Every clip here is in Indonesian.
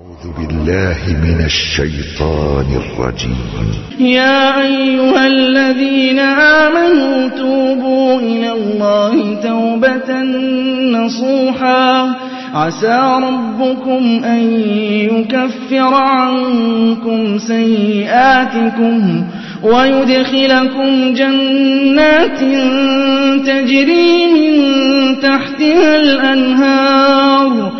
أعوذ بالله من الشيطان الرجيم. يا أيها الذين آمنوا توبوا إلى الله توبة نصوحا. عسى ربكم أن يكفر عنكم سيئاتكم ويدخلكم جنات تجري من تحتها الأنهار.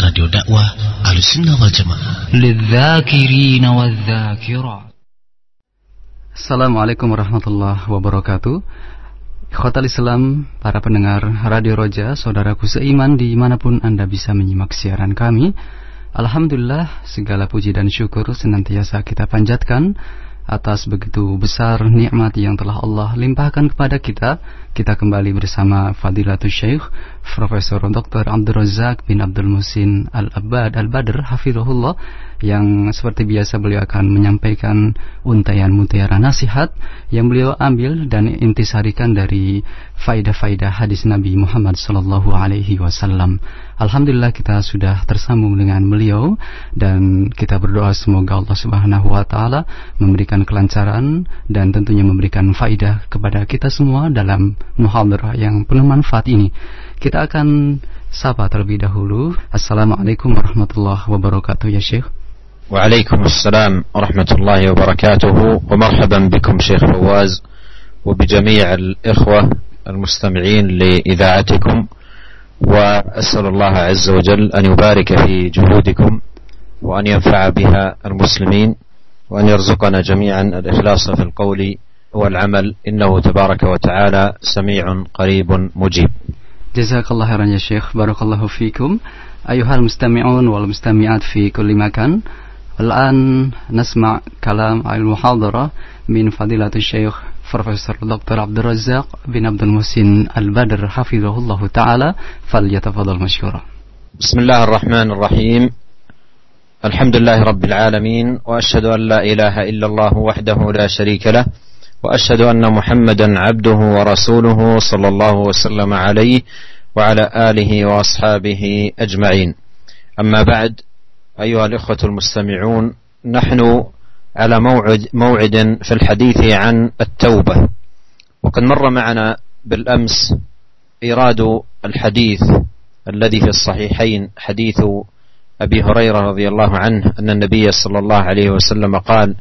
Radio Dakwah Ahlussunnah wal Jamaah. Assalamualaikum warahmatullahi wabarakatuh. Khotal Islam, para pendengar Radio Roja, saudaraku seiman di mana pun Anda bisa menyimak siaran kami. Alhamdulillah, segala puji dan syukur senantiasa kita panjatkan atas begitu besar nikmat yang telah Allah limpahkan kepada kita. Kita kembali bersama Fadilatul Syekh Profesor Dr. Abdul Razak bin Abdul Musin Al-Abbad Al-Badr Hafizahullah yang seperti biasa beliau akan menyampaikan untayan mutiara nasihat yang beliau ambil dan intisarikan dari faidah-faidah hadis Nabi Muhammad sallallahu alaihi wasallam. Alhamdulillah kita sudah tersambung dengan beliau dan kita berdoa semoga Allah Subhanahu wa taala memberikan kelancaran dan tentunya memberikan faidah kepada kita semua dalam muhadarah yang penuh manfaat ini. Kita akan sapa terlebih dahulu. Assalamualaikum warahmatullahi wabarakatuh ya Syekh. وعليكم السلام ورحمة الله وبركاته ومرحبا بكم شيخ فواز وبجميع الإخوة المستمعين لإذاعتكم وأسأل الله عز وجل أن يبارك في جهودكم وأن ينفع بها المسلمين وأن يرزقنا جميعا الإخلاص في القول والعمل. إنه تبارك وتعالى سميع قريب مجيب. جزاك الله خيرا يا شيخ. بارك الله فيكم. أيها المستمعون والمستمعات في كل مكان الآن نسمع كلام المحاضرة من فضيلة الشيخ بروفيسور دكتور عبد الرزاق بن عبد المحسن البدر حفظه الله تعالى فليتفضل مشكورا بسم الله الرحمن الرحيم الحمد لله رب العالمين واشهد ان لا اله الا الله وحده لا شريك له واشهد ان محمدا عبده ورسوله صلى الله وسلم عليه وعلى اله واصحابه اجمعين اما بعد ايها الاخوه المستمعون نحن على موعد موعد في الحديث عن التوبة. وقد مر معنا بالأمس إيراد الحديث الذي في الصحيحين حديث أبي هريرة رضي الله عنه أن النبي صلى الله عليه وسلم قال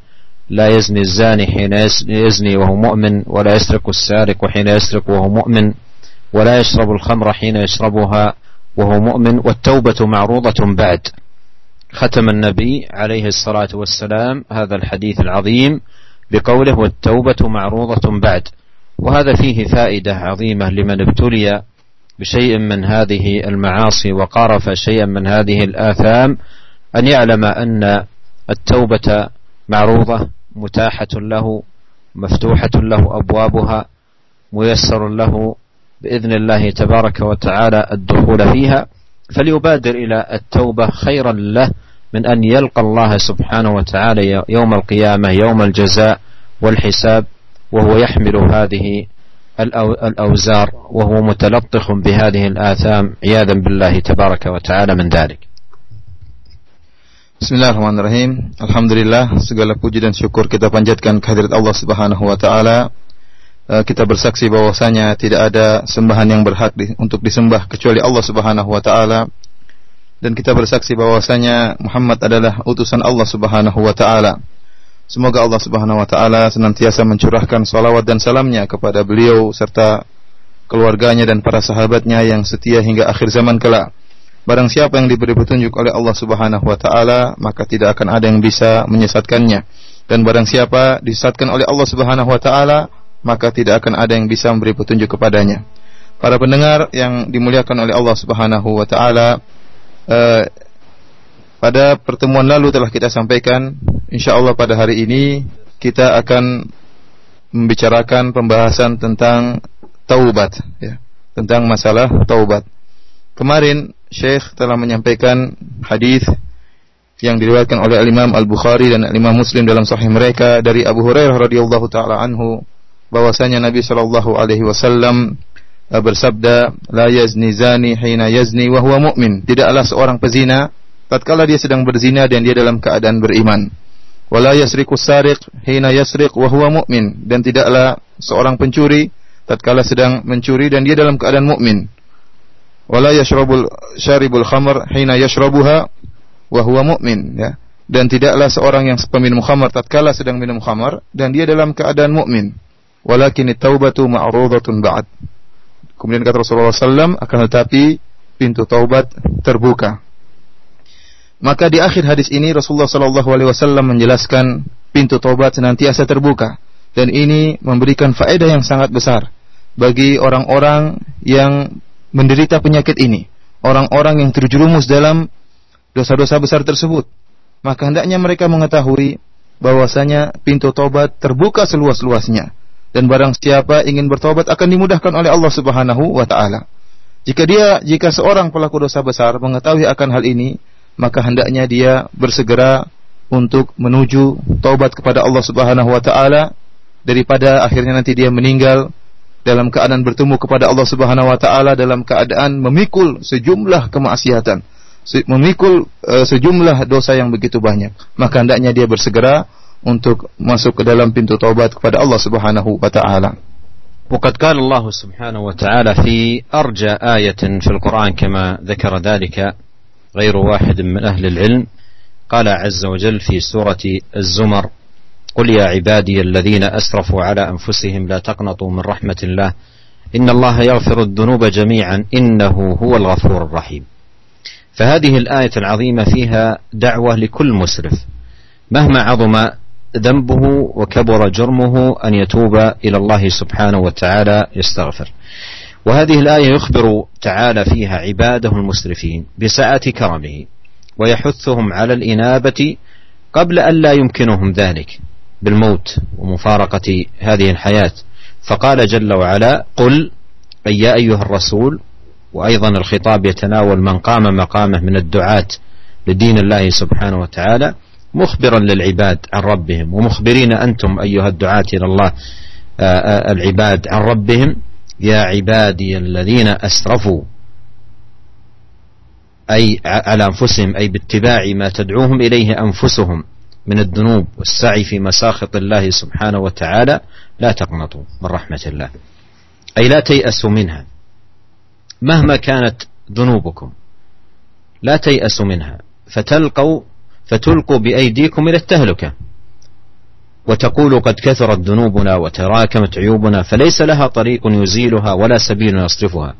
لا يزني الزاني حين يزني وهو مؤمن ولا يسرق السارق حين يسرق وهو مؤمن ولا يشرب الخمر حين يشربها وهو مؤمن والتوبة معروضة بعد. ختم النبي عليه الصلاة والسلام هذا الحديث العظيم بقوله والتوبة معروضة بعد. وهذا فيه فائدة عظيمة لمن ابتلي بشيء من هذه المعاصي وقارف شيئا من هذه الآثام أن يعلم أن التوبة معروضة متاحة له مفتوحة له أبوابها ميسر له بإذن الله تبارك وتعالى الدخول فيها. فليبادر إلى التوبة خيرا له من أن يلقى الله سبحانه وتعالى يوم القيامة يوم الجزاء والحساب وهو يحمل هذه الأوزار وهو متلطخ بهذه الآثام عياذا بالله تبارك وتعالى من ذلك Bismillahirrahmanirrahim. Alhamdulillah segala puji dan syukur kita panjatkan kehadirat Allah Subhanahu wa taala. Kita bersaksi bahwasanya tidak ada sembahan yang berhak untuk disembah kecuali Allah Subhanahu wa taala. Dan kita bersaksi bahwasanya Muhammad adalah utusan Allah Subhanahu wa taala. Semoga Allah Subhanahu wa taala senantiasa mencurahkan salawat dan salamnya kepada beliau serta keluarganya dan para sahabatnya yang setia hingga akhir zaman kelak. Barang siapa yang diberi petunjuk oleh Allah Subhanahu wa taala, maka tidak akan ada yang bisa menyesatkannya. Dan barang siapa disesatkan oleh Allah Subhanahu wa taala, maka tidak akan ada yang bisa memberi petunjuk kepadanya. Para pendengar yang dimuliakan oleh Allah Subhanahu wa taala, eh, Pada pertemuan lalu telah kita sampaikan, insya Allah pada hari ini kita akan membicarakan pembahasan tentang taubat, ya, tentang masalah taubat. Kemarin Syekh telah menyampaikan hadis yang diriwayatkan oleh Imam Al Bukhari dan Imam Muslim dalam Sahih mereka dari Abu Hurairah radhiyallahu taala anhu bahwasanya Nabi Shallallahu alaihi wasallam bersabda la yazni zani hina yazni wa huwa mu'min tidaklah seorang pezina tatkala dia sedang berzina dan dia dalam keadaan beriman. Wala yasriku sariq hina yasriq wa huwa mu'min dan tidaklah seorang pencuri tatkala sedang mencuri dan dia dalam keadaan mukmin. Wala yashrabul syaribul khamr hina yashrabuha wa huwa mu'min ya. Dan tidaklah seorang yang peminum khamar tatkala sedang minum khamar dan dia dalam keadaan mukmin. Walakin taubatu ma'rudatun ba'd. Kemudian kata Rasulullah SAW akan tetapi pintu taubat terbuka. Maka di akhir hadis ini Rasulullah Shallallahu Alaihi Wasallam menjelaskan pintu taubat senantiasa terbuka dan ini memberikan faedah yang sangat besar bagi orang-orang yang menderita penyakit ini, orang-orang yang terjerumus dalam dosa-dosa besar tersebut. Maka hendaknya mereka mengetahui bahwasanya pintu taubat terbuka seluas-luasnya dan barang siapa ingin bertobat akan dimudahkan oleh Allah Subhanahu wa taala. Jika dia jika seorang pelaku dosa besar mengetahui akan hal ini, maka hendaknya dia bersegera untuk menuju taubat kepada Allah Subhanahu wa taala daripada akhirnya nanti dia meninggal dalam keadaan bertemu kepada Allah Subhanahu wa taala dalam keadaan memikul sejumlah kemaksiatan, memikul uh, sejumlah dosa yang begitu banyak. Maka hendaknya dia bersegera untuk masuk ke dalam pintu taubat kepada Allah Subhanahu wa taala. وقد قال الله سبحانه وتعالى في أرجى آية في القرآن كما ذكر ذلك غير واحد من أهل العلم. قال عز وجل في سورة الزمر قل يا عبادي الذين أسرفوا على أنفسهم لا تقنطوا من رحمة الله. إن الله يغفر الذنوب جميعا. إنه هو الغفور الرحيم. فهذه الآية العظيمة فيها دعوة لكل مسرف. مهما عظم ذنبه وكبر جرمه أن يتوب إلى الله سبحانه وتعالى يستغفر. وهذه الآية يخبر تعالى فيها عباده المسرفين بسعة كرمه ويحثهم على الإنابة قبل أن لا يمكنهم ذلك بالموت ومفارقة هذه الحياة. فقال جل وعلا قل أي يا أيها الرسول وأيضا الخطاب يتناول من قام مقامه من الدعاة لدين الله سبحانه وتعالى مخبرا للعباد عن ربهم ومخبرين أنتم أيها الدعاة إلى الله العباد عن ربهم. يا عبادي الذين أسرفوا أي على أنفسهم أي باتباع ما تدعوهم إليه أنفسهم من الذنوب والسعي في مساخط الله سبحانه وتعالى لا تقنطوا من رحمة الله. أي لا تيأسوا منها مهما كانت ذنوبكم لا تيأسوا منها فتلقوا فتلقوا بأيديكم إلى التهلكة. وتقول قد كثرت ذنوبنا وتراكمت عيوبنا فليس لها طريق يزيلها ولا سبيل يصرفها.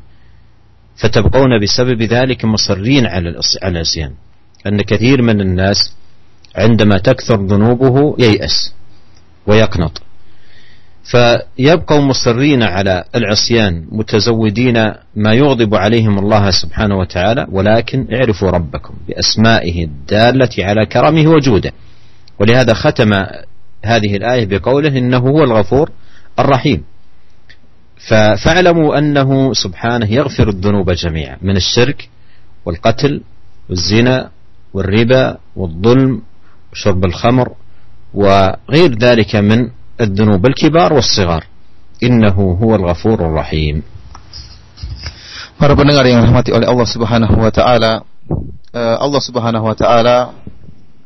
فتبقون بسبب ذلك مصرين على العصيان. أن كثير من الناس عندما تكثر ذنوبه ييأس ويقنط. فيبقوا مصرين على العصيان متزودين ما يغضب عليهم الله سبحانه وتعالى ولكن اعرفوا ربكم بأسمائه الدالة على كرمه وجوده. ولهذا ختم هذه الآية بقوله إنه هو الغفور الرحيم. فاعلموا أنه سبحانه يغفر الذنوب جميعا من الشرك والقتل والزنا والربا والظلم وشرب الخمر وغير ذلك من الذنوب الكبار والصغار إنه هو الغفور الرحيم Para pendengar yang dirahmati oleh Allah Subhanahu wa taala, eh, Allah Subhanahu wa taala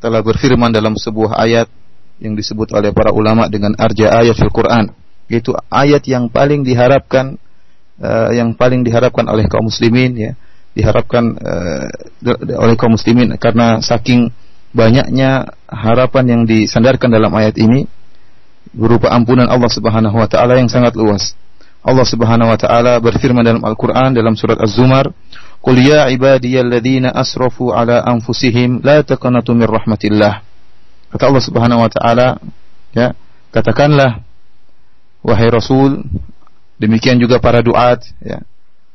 telah berfirman dalam sebuah ayat yang disebut oleh para ulama dengan arja ayat fil Quran yaitu ayat yang paling diharapkan uh, yang paling diharapkan oleh kaum muslimin ya diharapkan uh, oleh kaum muslimin karena saking banyaknya harapan yang disandarkan dalam ayat ini berupa ampunan Allah Subhanahu wa taala yang sangat luas. Allah Subhanahu wa taala berfirman dalam Al-Qur'an dalam surat Az-Zumar, "Qul ya ibadiyalladzina asrafu ala anfusihim la taqnatu min rahmatillah." Kata Allah Subhanahu wa taala, ya, katakanlah wahai Rasul, demikian juga para duat ya,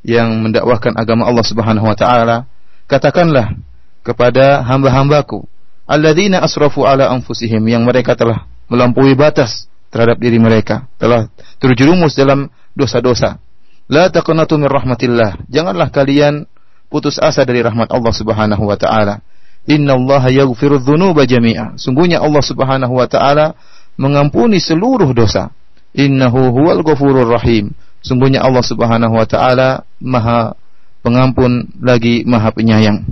yang mendakwahkan agama Allah Subhanahu wa taala, katakanlah kepada hamba-hambaku alladzina asrafu ala anfusihim yang mereka telah melampaui batas terhadap diri mereka, telah terjerumus dalam dosa-dosa. La taqnatu min rahmatillah. Janganlah kalian putus asa dari rahmat Allah Subhanahu wa taala. Innallaha yaghfiru dzunuba jami'a. Sungguhnya Allah Subhanahu wa taala mengampuni seluruh dosa. Innahu huwal ghafurur rahim. Sungguhnya Allah Subhanahu wa taala Maha Pengampun lagi Maha Penyayang.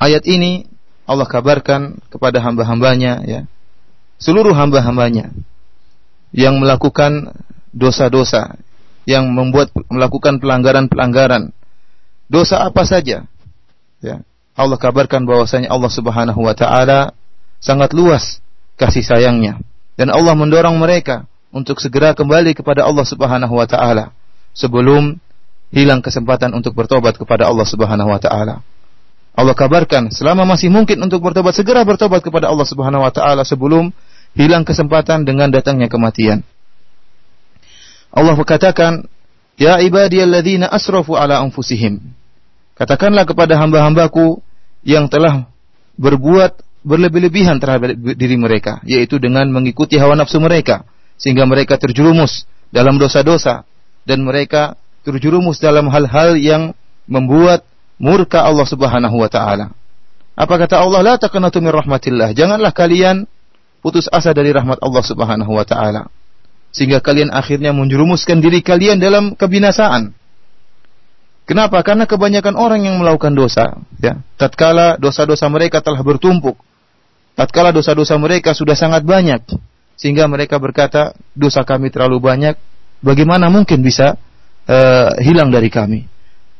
Ayat ini Allah kabarkan kepada hamba-hambanya ya. Seluruh hamba-hambanya yang melakukan dosa-dosa, yang membuat melakukan pelanggaran-pelanggaran. Dosa apa saja? Ya. Allah kabarkan bahwasanya Allah Subhanahu wa taala sangat luas kasih sayangnya dan Allah mendorong mereka untuk segera kembali kepada Allah Subhanahu wa taala sebelum hilang kesempatan untuk bertobat kepada Allah Subhanahu wa taala. Allah kabarkan selama masih mungkin untuk bertobat segera bertobat kepada Allah Subhanahu wa taala sebelum hilang kesempatan dengan datangnya kematian. Allah berkatakan, "Ya ibadiyalladzina asrafu ala anfusihim." Katakanlah kepada hamba-hambaku yang telah berbuat berlebih-lebihan terhadap diri mereka, yaitu dengan mengikuti hawa nafsu mereka sehingga mereka terjerumus dalam dosa-dosa dan mereka terjerumus dalam hal-hal yang membuat murka Allah Subhanahu wa taala. Apa kata Allah? La taqnatu min rahmatillah. Janganlah kalian putus asa dari rahmat Allah Subhanahu wa taala. Sehingga kalian akhirnya menjerumuskan diri kalian dalam kebinasaan. Kenapa? Karena kebanyakan orang yang melakukan dosa, ya. Tatkala dosa-dosa mereka telah bertumpuk, tatkala dosa-dosa mereka sudah sangat banyak, sehingga mereka berkata, dosa kami terlalu banyak, bagaimana mungkin bisa uh, hilang dari kami.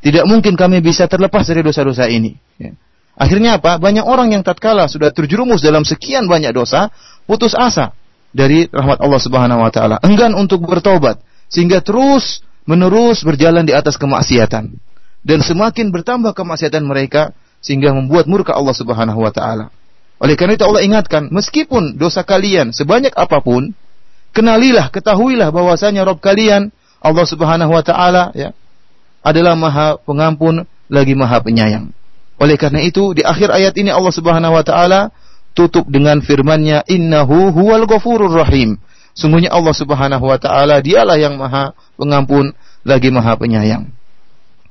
Tidak mungkin kami bisa terlepas dari dosa-dosa ini. Ya. Akhirnya apa? Banyak orang yang tatkala sudah terjerumus dalam sekian banyak dosa, putus asa dari rahmat Allah Subhanahu wa taala, enggan untuk bertobat sehingga terus menerus berjalan di atas kemaksiatan. Dan semakin bertambah kemaksiatan mereka sehingga membuat murka Allah Subhanahu wa taala. Oleh karena itu Allah ingatkan, meskipun dosa kalian sebanyak apa pun, kenalilah, ketahuilah bahwasanya Rob kalian Allah Subhanahu wa taala ya adalah Maha Pengampun lagi Maha Penyayang. Oleh karena itu di akhir ayat ini Allah Subhanahu wa taala tutup dengan firman-Nya innahu huwal ghafurur rahim. Sungguhnya Allah Subhanahu wa taala dialah yang Maha Pengampun lagi Maha Penyayang.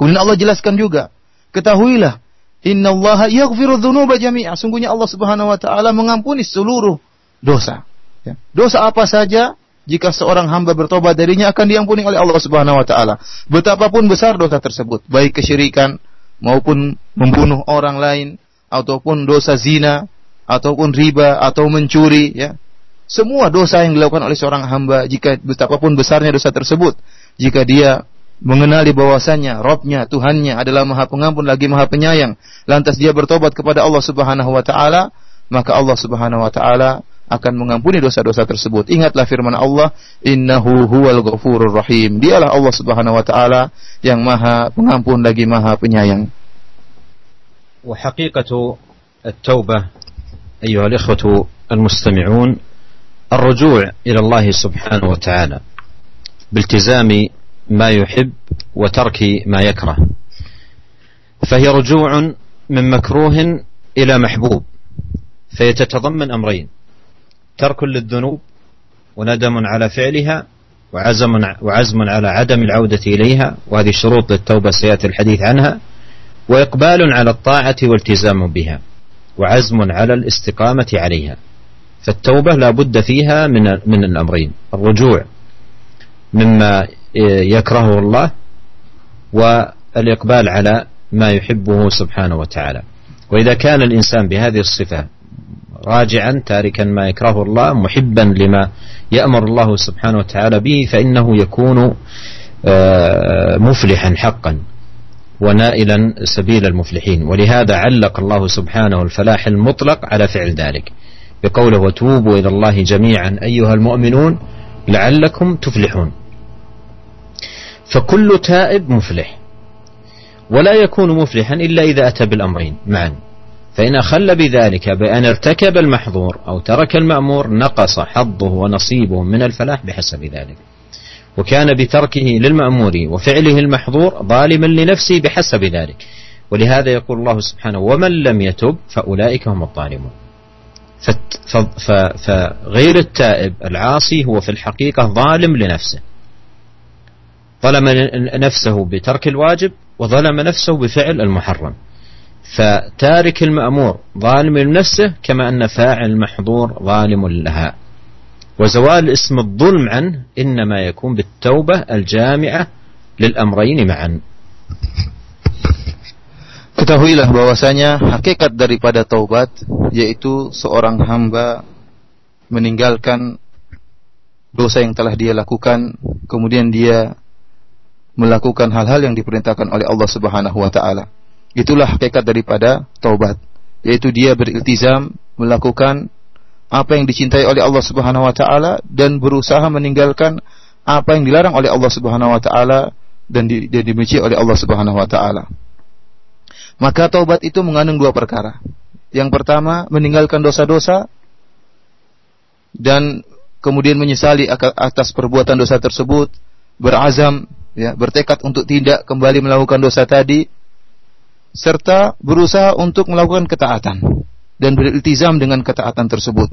Kemudian Allah jelaskan juga, ketahuilah innallaha yaghfiru dzunuba jami'a. Sungguhnya Allah Subhanahu wa taala mengampuni seluruh dosa. Ya. Dosa apa saja jika seorang hamba bertobat darinya akan diampuni oleh Allah Subhanahu wa taala. Betapapun besar dosa tersebut, baik kesyirikan maupun membunuh orang lain ataupun dosa zina ataupun riba atau mencuri ya. Semua dosa yang dilakukan oleh seorang hamba jika betapapun besarnya dosa tersebut, jika dia mengenali bahwasanya Robnya, Tuhannya adalah Maha Pengampun lagi Maha Penyayang, lantas dia bertobat kepada Allah Subhanahu wa taala, maka Allah Subhanahu wa taala akan mengampuni dosa-dosa tersebut. Ingatlah firman Allah, "Innahu huwal ghafurur rahim." Dialah Allah Subhanahu wa taala yang Maha Pengampun lagi Maha Penyayang. وحقيقة التوبة أيها الإخوة المستمعون الرجوع إلى الله سبحانه وتعالى بالتزام ما يحب وترك ما يكره فهي رجوع من مكروه إلى محبوب فيتتضمن أمرين ترك للذنوب وندم على فعلها وعزم وعزم على عدم العودة إليها وهذه شروط للتوبة سيأتي الحديث عنها. وإقبال على الطاعة والتزام بها وعزم على الاستقامة عليها. فالتوبة لا بد فيها من من الأمرين. الرجوع مما يكرهه الله والإقبال على ما يحبه سبحانه وتعالى. وإذا كان الإنسان بهذه الصفة راجعا تاركا ما يكرهه الله محبا لما يأمر الله سبحانه وتعالى به فإنه يكون مفلحا حقا ونائلا سبيل المفلحين. ولهذا علق الله سبحانه الفلاح المطلق على فعل ذلك. بقوله وتوبوا إلى الله جميعا أيها المؤمنون لعلكم تفلحون. فكل تائب مفلح ولا يكون مفلحا إلا إذا أتى بالأمرين معا. فإن أخل بذلك بأن ارتكب المحظور أو ترك المأمور نقص حظه ونصيبه من الفلاح بحسب ذلك. وكان بتركه للمأمور وفعله المحظور ظالما لنفسه بحسب ذلك. ولهذا يقول الله سبحانه ومن لم يتب فأولئك هم الظالمون. فغير التائب العاصي هو في الحقيقة ظالم لنفسه. ظلم نفسه بترك الواجب وظلم نفسه بفعل المحرم. فتارك المأمور ظالم لنفسه كما أن فاعل المحظور ظالم لها وزوال اسم الظلم عنه إنما يكون بالتوبة الجامعة للأمرين معا Ketahuilah bahwasanya hakikat daripada taubat yaitu seorang hamba meninggalkan dosa yang telah dia lakukan kemudian dia melakukan hal-hal yang diperintahkan oleh Allah Subhanahu wa taala. Itulah hakikat daripada taubat, yaitu dia beriltizam melakukan apa yang dicintai oleh Allah Subhanahu wa taala dan berusaha meninggalkan apa yang dilarang oleh Allah Subhanahu wa taala dan di- dibenci oleh Allah Subhanahu wa taala. Maka taubat itu mengandung dua perkara. Yang pertama, meninggalkan dosa-dosa dan kemudian menyesali atas perbuatan dosa tersebut, berazam, ya, bertekad untuk tidak kembali melakukan dosa tadi, serta berusaha untuk melakukan ketaatan dan beriltizam dengan ketaatan tersebut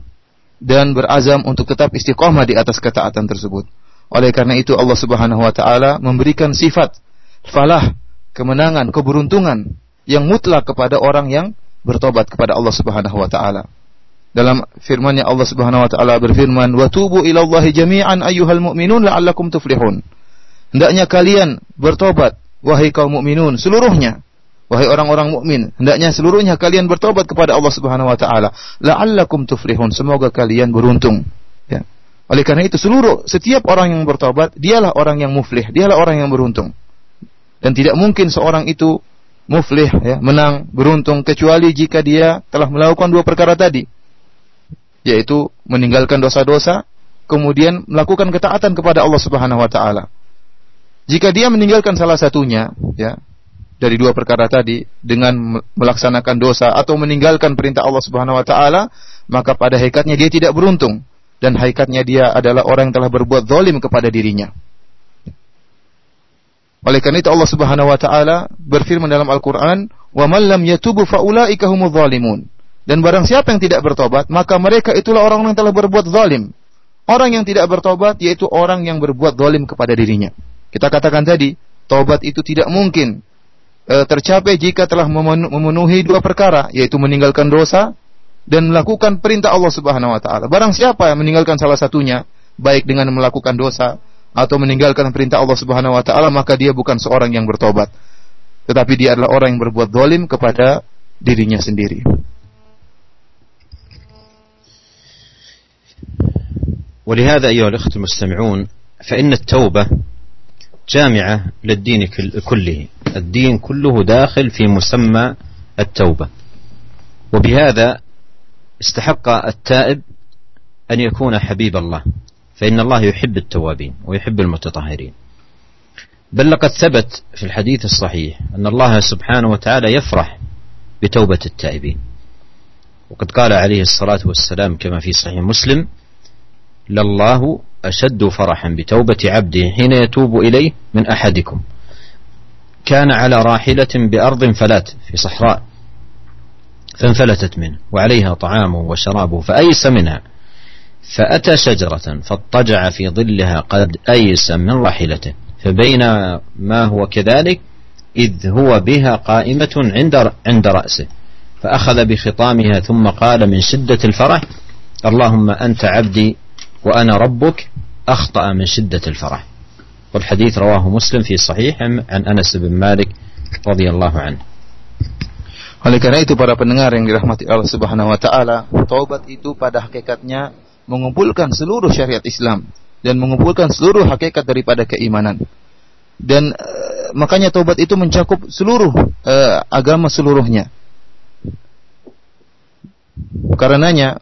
dan berazam untuk tetap istiqomah di atas ketaatan tersebut. Oleh karena itu Allah Subhanahu wa taala memberikan sifat falah, kemenangan, keberuntungan yang mutlak kepada orang yang bertobat kepada Allah Subhanahu wa taala. Dalam firman-Nya Allah Subhanahu wa taala berfirman, "Wa tubu ila Allahi jami'an ayyuhal mu'minun la'allakum tuflihun." Hendaknya kalian bertobat wahai kaum mukminun seluruhnya. Wahai orang-orang mukmin, hendaknya seluruhnya kalian bertobat kepada Allah Subhanahu wa taala, la'allakum tuflihun. Semoga kalian beruntung. Ya. Oleh karena itu seluruh setiap orang yang bertobat, dialah orang yang muflih, dialah orang yang beruntung. Dan tidak mungkin seorang itu muflih ya, menang, beruntung kecuali jika dia telah melakukan dua perkara tadi. Yaitu meninggalkan dosa-dosa, kemudian melakukan ketaatan kepada Allah Subhanahu wa taala. Jika dia meninggalkan salah satunya, ya, dari dua perkara tadi dengan melaksanakan dosa atau meninggalkan perintah Allah Subhanahu wa taala, maka pada hakikatnya dia tidak beruntung dan hakikatnya dia adalah orang yang telah berbuat zalim kepada dirinya. Oleh karena itu Allah Subhanahu wa taala berfirman dalam Al-Qur'an, "Wa man lam yatubu faulaika humudz zalimun." Dan barang siapa yang tidak bertobat, maka mereka itulah orang yang telah berbuat zalim. Orang yang tidak bertobat yaitu orang yang berbuat zalim kepada dirinya. Kita katakan tadi, taubat itu tidak mungkin e, tercapai jika telah memenu- memenuhi dua perkara, yaitu meninggalkan dosa dan melakukan perintah Allah Subhanahu wa taala. Barang siapa yang meninggalkan salah satunya, baik dengan melakukan dosa atau meninggalkan perintah Allah Subhanahu wa taala, maka dia bukan seorang yang bertobat. Tetapi dia adalah orang yang berbuat zalim kepada dirinya sendiri. ولهذا أيها الأخوة المستمعون فإن التوبة جامعة للدين كل- كله الدين كله داخل في مسمى التوبة. وبهذا استحق التائب أن يكون حبيب الله. فإن الله يحب التوابين ويحب المتطهرين. بل لقد ثبت في الحديث الصحيح أن الله سبحانه وتعالى يفرح بتوبة التائبين. وقد قال عليه الصلاة والسلام كما في صحيح مسلم لله أشد فرحا بتوبة عبده حين يتوب إليه من أحدكم. كان على راحلة بأرض فلات في صحراء فانفلتت منه وعليها طعامه وشرابه فأيس منها فأتى شجرة فاضطجع في ظلها قد أيس من راحلته فبينما هو كذلك إذ هو بها قائمة عند عند رأسه فأخذ بخطامها ثم قال من شدة الفرح اللهم أنت عبدي وأنا ربك أخطأ من شدة الفرح. والحديث رواه مسلم في صحيح عن أنس بن مالك رضي الله عنه Oleh karena itu para pendengar yang dirahmati Allah Subhanahu wa taala, taubat itu pada hakikatnya mengumpulkan seluruh syariat Islam dan mengumpulkan seluruh hakikat daripada keimanan. Dan eh, makanya taubat itu mencakup seluruh eh, agama seluruhnya. Karenanya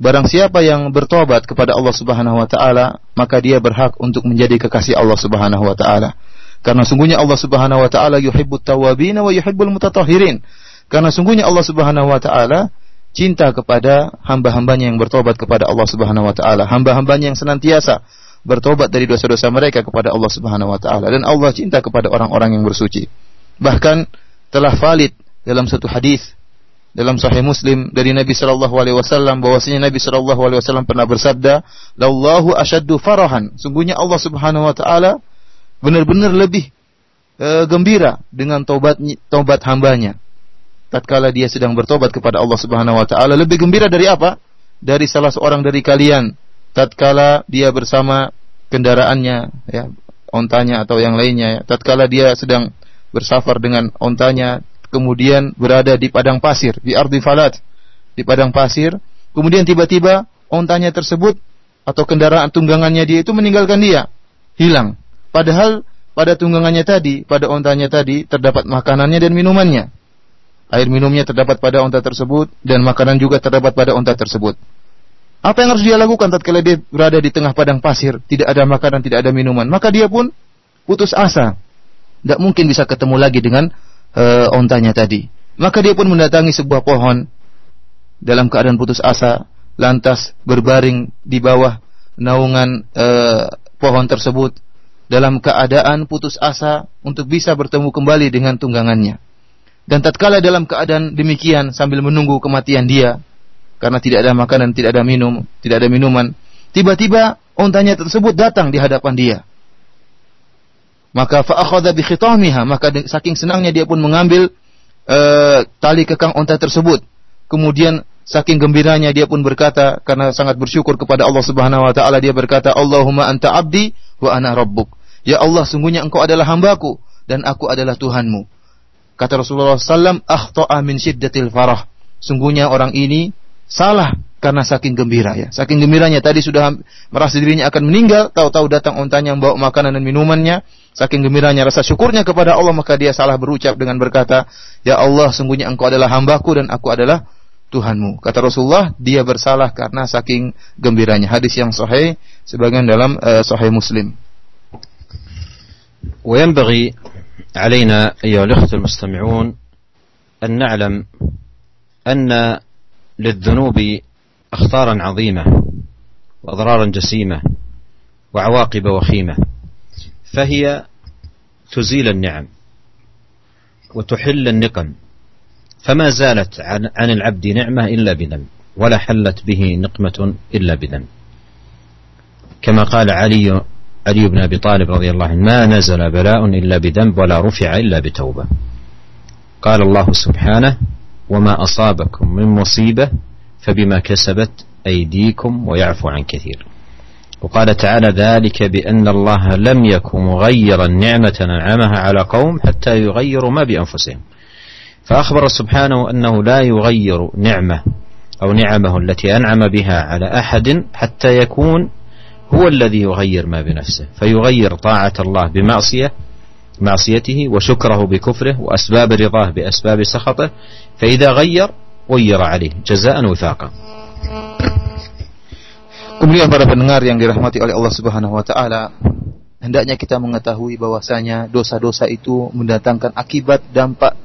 barang siapa yang bertobat kepada Allah Subhanahu wa taala, maka dia berhak untuk menjadi kekasih Allah Subhanahu wa taala. Karena sungguhnya Allah Subhanahu wa taala yuhibbut tawwabin wa yuhibbul mutatahhirin. Karena sungguhnya Allah Subhanahu wa taala cinta kepada hamba-hambanya yang bertobat kepada Allah Subhanahu wa taala, hamba-hambanya yang senantiasa bertobat dari dosa-dosa mereka kepada Allah Subhanahu wa taala dan Allah cinta kepada orang-orang yang bersuci. Bahkan telah valid dalam satu hadis dalam Sahih Muslim dari Nabi Shallallahu Alaihi Wasallam bahwasanya Nabi Shallallahu Alaihi Wasallam pernah bersabda, "Lallahu asyaddu farahan." Sungguhnya Allah Subhanahu Wa Taala benar-benar lebih e, gembira dengan taubat taubat hambanya. Tatkala dia sedang bertobat kepada Allah Subhanahu Wa Taala, lebih gembira dari apa? Dari salah seorang dari kalian. Tatkala dia bersama kendaraannya, ya, ontanya atau yang lainnya. Ya. Tatkala dia sedang bersafar dengan ontanya kemudian berada di padang pasir, di ardi falat, di padang pasir, kemudian tiba-tiba ontanya tersebut atau kendaraan tunggangannya dia itu meninggalkan dia, hilang. Padahal pada tunggangannya tadi, pada ontanya tadi terdapat makanannya dan minumannya. Air minumnya terdapat pada onta tersebut dan makanan juga terdapat pada onta tersebut. Apa yang harus dia lakukan tatkala dia berada di tengah padang pasir, tidak ada makanan, tidak ada minuman? Maka dia pun putus asa. Tidak mungkin bisa ketemu lagi dengan uh, ontanya tadi. Maka dia pun mendatangi sebuah pohon dalam keadaan putus asa, lantas berbaring di bawah naungan uh, pohon tersebut dalam keadaan putus asa untuk bisa bertemu kembali dengan tunggangannya. Dan tatkala dalam keadaan demikian sambil menunggu kematian dia karena tidak ada makanan, tidak ada minum, tidak ada minuman, tiba-tiba ontanya tersebut datang di hadapan dia. Maka fa'akhadha bi khitamiha, maka saking senangnya dia pun mengambil uh, tali kekang unta tersebut. Kemudian saking gembiranya dia pun berkata karena sangat bersyukur kepada Allah Subhanahu wa taala dia berkata, "Allahumma anta abdi wa ana rabbuk." Ya Allah, sungguhnya engkau adalah hambaku dan aku adalah Tuhanmu. Kata Rasulullah SAW, akhta'a min syiddatil farah. Sungguhnya orang ini salah karena saking gembira ya. Saking gembiranya tadi sudah merasa dirinya akan meninggal, tahu-tahu datang ontanya membawa makanan dan minumannya, Saking gembiranya rasa syukurnya kepada Allah maka dia salah berucap dengan berkata, "Ya Allah, sungguhnya Engkau adalah hambaku dan aku adalah Tuhanmu." Kata Rasulullah, dia bersalah karena saking gembiranya. Hadis yang sahih sebagian dalam uh, sahih Muslim. وينبغي علينا أيها الأخوة المستمعون أن نعلم أن للذنوب أخطارا عظيمة وأضرارا جسيمة وعواقب وخيمة فهي تزيل النعم وتحل النقم. فما زالت عن, عن العبد نعمة إلا بذنب ولا حلت به نقمة إلا بذنب. كما قال علي علي بن أبي طالب رضي الله عنه ما نزل بلاء إلا بذنب ولا رفع إلا بتوبة. قال الله سبحانه وما أصابكم من مصيبة فبما كسبت أيديكم ويعفو عن كثير. وقال تعالى ذلك بأن الله لم يكن مغيرا نعمة أنعمها على قوم حتى يغيروا ما بأنفسهم. فأخبر سبحانه أنه لا يغير نعمة أو نعمه التي أنعم بها على أحد حتى يكون هو الذي يغير ما بنفسه فيغير طاعة الله بمعصية معصيته وشكره بكفره وأسباب رضاه بأسباب سخطه فإذا غير غير عليه جزاء وفاقا. Kemudian para pendengar yang dirahmati oleh Allah Subhanahu wa taala, hendaknya kita mengetahui bahwasanya dosa-dosa itu mendatangkan akibat dampak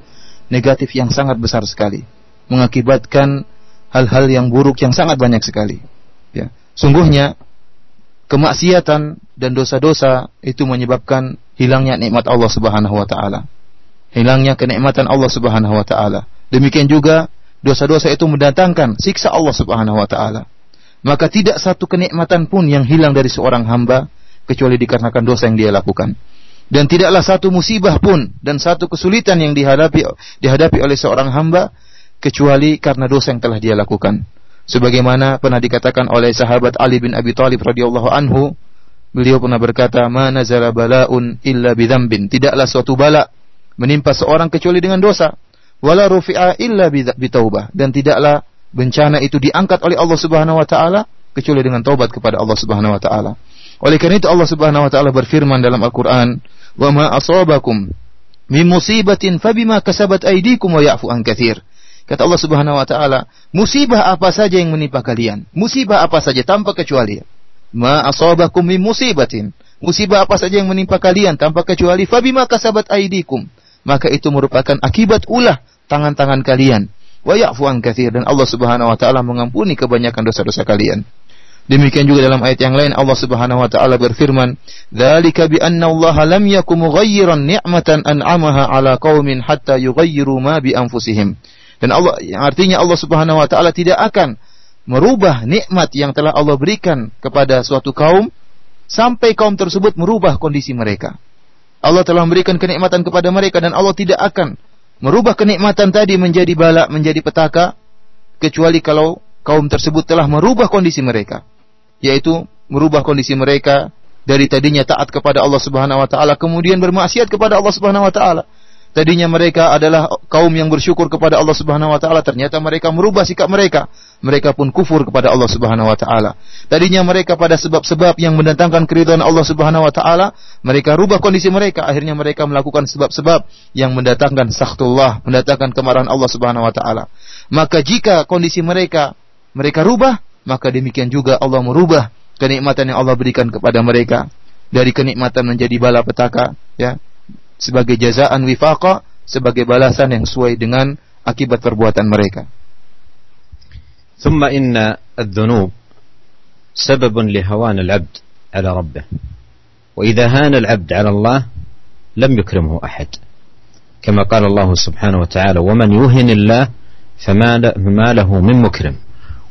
negatif yang sangat besar sekali, mengakibatkan hal-hal yang buruk yang sangat banyak sekali. Ya. Sungguhnya kemaksiatan dan dosa-dosa itu menyebabkan hilangnya nikmat Allah Subhanahu wa taala. Hilangnya kenikmatan Allah Subhanahu wa taala. Demikian juga dosa-dosa itu mendatangkan siksa Allah Subhanahu wa taala maka tidak satu kenikmatan pun yang hilang dari seorang hamba kecuali dikarenakan dosa yang dia lakukan. Dan tidaklah satu musibah pun dan satu kesulitan yang dihadapi dihadapi oleh seorang hamba kecuali karena dosa yang telah dia lakukan. Sebagaimana pernah dikatakan oleh sahabat Ali bin Abi Thalib radhiyallahu anhu, beliau pernah berkata, "Ma nazala bala'un illa bidzambin." Tidaklah suatu bala menimpa seorang kecuali dengan dosa. Wala rufi'a illa bitaubah dan tidaklah bencana itu diangkat oleh Allah Subhanahu wa taala kecuali dengan taubat kepada Allah Subhanahu wa taala. Oleh karena itu Allah Subhanahu wa taala berfirman dalam Al-Qur'an, "Wa ma asabakum min musibatin fabima kasabat aydikum wa ya'fu an katsir." Kata Allah Subhanahu wa taala, musibah apa saja yang menimpa kalian, musibah apa saja? Tanpa kecuali. Ma asabakum min musibatin, musibah apa saja yang menimpa kalian? Tanpa kecuali. Fabima kasabat aydikum, maka itu merupakan akibat ulah tangan-tangan kalian wa ya'fu an katsir dan Allah Subhanahu wa taala mengampuni kebanyakan dosa-dosa kalian. Demikian juga dalam ayat yang lain Allah Subhanahu wa taala berfirman, "Dzalika bi anna Allah lam yakum mughayyiran ni'matan an'amaha 'ala qaumin hatta yughayyiru ma bi anfusihim." Dan Allah yang artinya Allah Subhanahu wa taala tidak akan merubah nikmat yang telah Allah berikan kepada suatu kaum sampai kaum tersebut merubah kondisi mereka. Allah telah memberikan kenikmatan kepada mereka dan Allah tidak akan merubah kenikmatan tadi menjadi bala, menjadi petaka kecuali kalau kaum tersebut telah merubah kondisi mereka yaitu merubah kondisi mereka dari tadinya taat kepada Allah Subhanahu wa taala kemudian bermaksiat kepada Allah Subhanahu wa taala. Tadinya mereka adalah kaum yang bersyukur kepada Allah Subhanahu wa taala, ternyata mereka merubah sikap mereka. Mereka pun kufur kepada Allah Subhanahu wa taala. Tadinya mereka pada sebab-sebab yang mendatangkan keridhaan Allah Subhanahu wa taala, mereka rubah kondisi mereka, akhirnya mereka melakukan sebab-sebab yang mendatangkan sakhtullah, mendatangkan kemarahan Allah Subhanahu wa taala. Maka jika kondisi mereka mereka rubah, maka demikian juga Allah merubah kenikmatan yang Allah berikan kepada mereka dari kenikmatan menjadi bala petaka ya sebagai jazaan wifaqa sebagai balasan yang sesuai dengan akibat perbuatan mereka. ثم إن الذنوب سبب لهوان العبد على ربه وإذا هان العبد على الله لم يكرمه أحد كما قال الله سبحانه وتعالى ومن يهن الله فما له من مكرم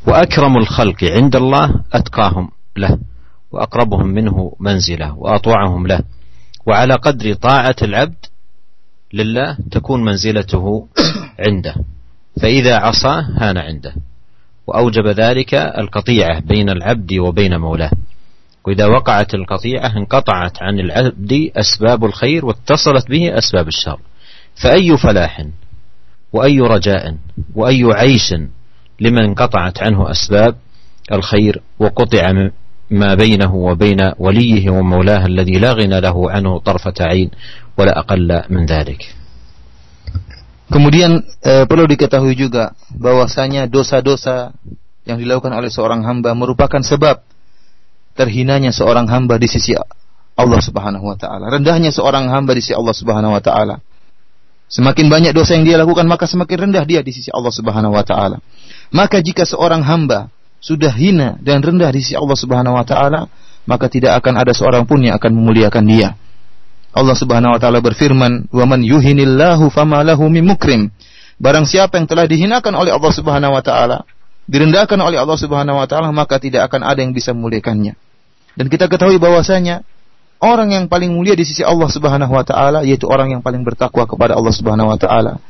وأكرم الخلق عند الله أتقاهم له وأقربهم منه منزلة وأطوعهم له وعلى قدر طاعة العبد لله تكون منزلته عنده. فإذا عصى هان عنده. وأوجب ذلك القطيعة بين العبد وبين مولاه. وإذا وقعت القطيعة انقطعت عن العبد أسباب الخير واتصلت به أسباب الشر. فأي فلاح وأي رجاء وأي عيش لمن انقطعت عنه أسباب الخير وقطع ما بينه وبين وليه ومولاه الذي لا غنى له عنه طرفة عين ولا أقل من ذلك Kemudian e, perlu diketahui juga bahwasanya dosa-dosa yang dilakukan oleh seorang hamba merupakan sebab terhinanya seorang hamba di sisi Allah Subhanahu wa taala, rendahnya seorang hamba di sisi Allah Subhanahu wa taala. Semakin banyak dosa yang dia lakukan maka semakin rendah dia di sisi Allah Subhanahu wa taala. Maka jika seorang hamba sudah hina dan rendah di sisi Allah Subhanahu wa taala, maka tidak akan ada seorang pun yang akan memuliakan dia. Allah Subhanahu wa taala berfirman, "Wa man yuhinillahu fama lahu min mukrim." Barang siapa yang telah dihinakan oleh Allah Subhanahu wa taala, direndahkan oleh Allah Subhanahu wa taala, maka tidak akan ada yang bisa memuliakannya. Dan kita ketahui bahwasanya orang yang paling mulia di sisi Allah Subhanahu wa taala yaitu orang yang paling bertakwa kepada Allah Subhanahu wa taala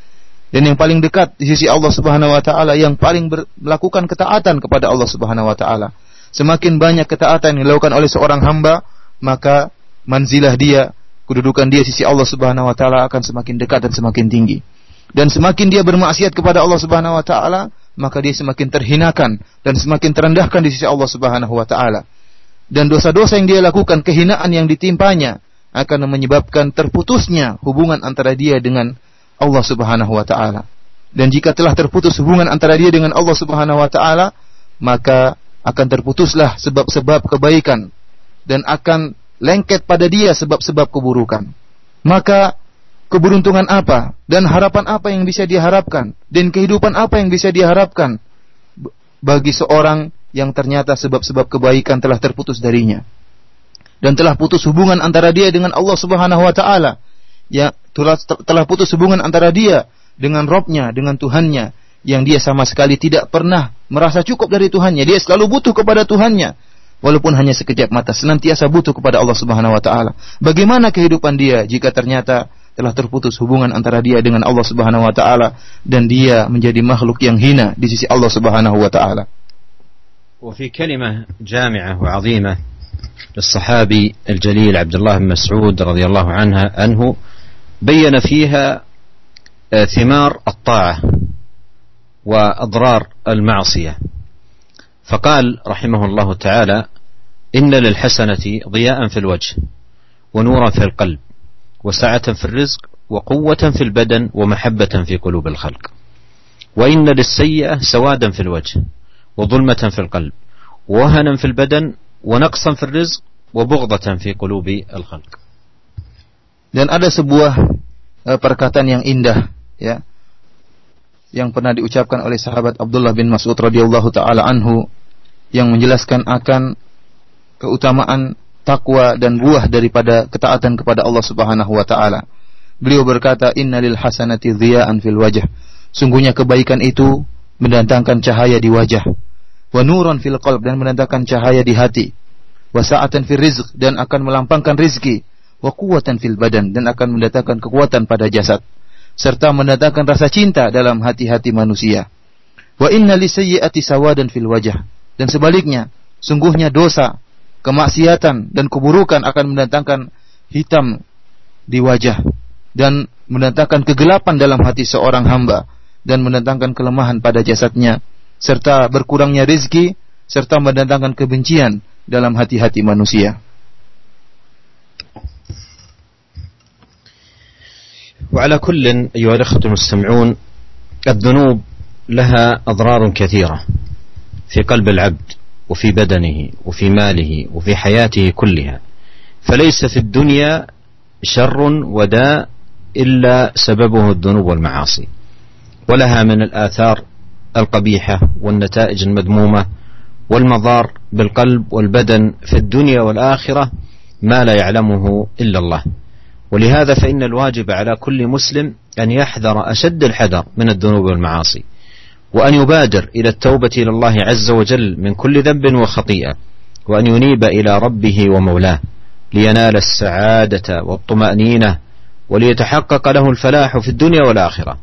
dan yang paling dekat di sisi Allah Subhanahu wa taala yang paling ber, melakukan ketaatan kepada Allah Subhanahu wa taala. Semakin banyak ketaatan yang dilakukan oleh seorang hamba, maka manzilah dia, kedudukan dia di sisi Allah Subhanahu wa taala akan semakin dekat dan semakin tinggi. Dan semakin dia bermaksiat kepada Allah Subhanahu wa taala, maka dia semakin terhinakan dan semakin terendahkan di sisi Allah Subhanahu wa taala. Dan dosa-dosa yang dia lakukan, kehinaan yang ditimpanya akan menyebabkan terputusnya hubungan antara dia dengan Allah Subhanahu wa taala. Dan jika telah terputus hubungan antara dia dengan Allah Subhanahu wa taala, maka akan terputuslah sebab-sebab kebaikan dan akan lengket pada dia sebab-sebab keburukan. Maka keberuntungan apa dan harapan apa yang bisa diharapkan dan kehidupan apa yang bisa diharapkan bagi seorang yang ternyata sebab-sebab kebaikan telah terputus darinya dan telah putus hubungan antara dia dengan Allah Subhanahu wa taala ya telah, telah putus hubungan antara dia dengan Robnya, dengan Tuhannya, yang dia sama sekali tidak pernah merasa cukup dari Tuhannya. Dia selalu butuh kepada Tuhannya, walaupun hanya sekejap mata, senantiasa butuh kepada Allah Subhanahu Wa Taala. Bagaimana kehidupan dia jika ternyata telah terputus hubungan antara dia dengan Allah Subhanahu Wa Taala dan dia menjadi makhluk yang hina di sisi Allah Subhanahu Wa Taala. وفي كلمة جامعة وعظيمة للصحابي الجليل عبد الله بن مسعود رضي الله عنه عنه بين فيها آه، ثمار الطاعة وأضرار المعصية. فقال رحمه الله تعالى إن للحسنة ضياء في الوجه ونورا في القلب وسعة في الرزق وقوة في البدن ومحبة في قلوب الخلق. وإن للسيئة سوادا في الوجه وظلمة في القلب ووهنا في البدن ونقصا في الرزق وبغضة في قلوب الخلق. Dan ada sebuah perkataan yang indah ya yang pernah diucapkan oleh sahabat Abdullah bin Mas'ud radhiyallahu taala anhu yang menjelaskan akan keutamaan takwa dan buah daripada ketaatan kepada Allah Subhanahu wa taala. Beliau berkata, "Innalil hasanati dhiya'an fil wajah." Sungguhnya kebaikan itu mendatangkan cahaya di wajah. Wa nuran fil qalb dan mendatangkan cahaya di hati. Wa sa'atan fil rizq dan akan melampangkan rizki. Wa quwwatan fil badan dan akan mendatangkan kekuatan pada jasad serta mendatangkan rasa cinta dalam hati-hati manusia. Wa inna lisayyi'ati sawadan fil wajah dan sebaliknya, sungguhnya dosa, kemaksiatan dan keburukan akan mendatangkan hitam di wajah dan mendatangkan kegelapan dalam hati seorang hamba dan mendatangkan kelemahan pada jasadnya serta berkurangnya rizki serta mendatangkan kebencian dalam hati-hati manusia. وعلى كل أيها الأخوة المستمعون الذنوب لها أضرار كثيرة في قلب العبد وفي بدنه وفي ماله وفي حياته كلها. فليس في الدنيا شر وداء إلا سببه الذنوب والمعاصي. ولها من الآثار القبيحة والنتائج المذمومة والمضار بالقلب والبدن في الدنيا والآخرة ما لا يعلمه إلا الله. ولهذا فإن الواجب على كل مسلم أن يحذر أشد الحذر من الذنوب والمعاصي وأن يبادر إلى التوبة إلى الله عز وجل من كل ذنب وخطيئة وأن ينيب إلى ربه ومولاه لينال السعادة والطمأنينة وليتحقق له الفلاح في الدنيا والآخرة.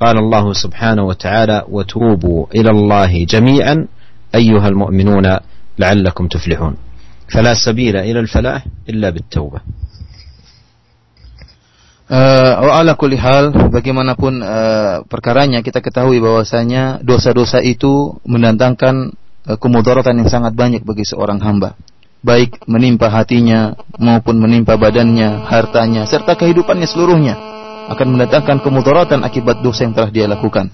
قال الله سبحانه وتعالى وتوبوا إلى الله جميعا أيها المؤمنون لعلكم تفلحون. فلا سبيل إلى الفلاح إلا بالتوبة. Uh, ala kulli hal bagaimanapun uh, perkaranya kita ketahui bahwasanya dosa-dosa itu mendatangkan uh, kemudaratan yang sangat banyak bagi seorang hamba baik menimpa hatinya maupun menimpa badannya, hartanya serta kehidupannya seluruhnya akan mendatangkan kemudaratan akibat dosa yang telah dia lakukan.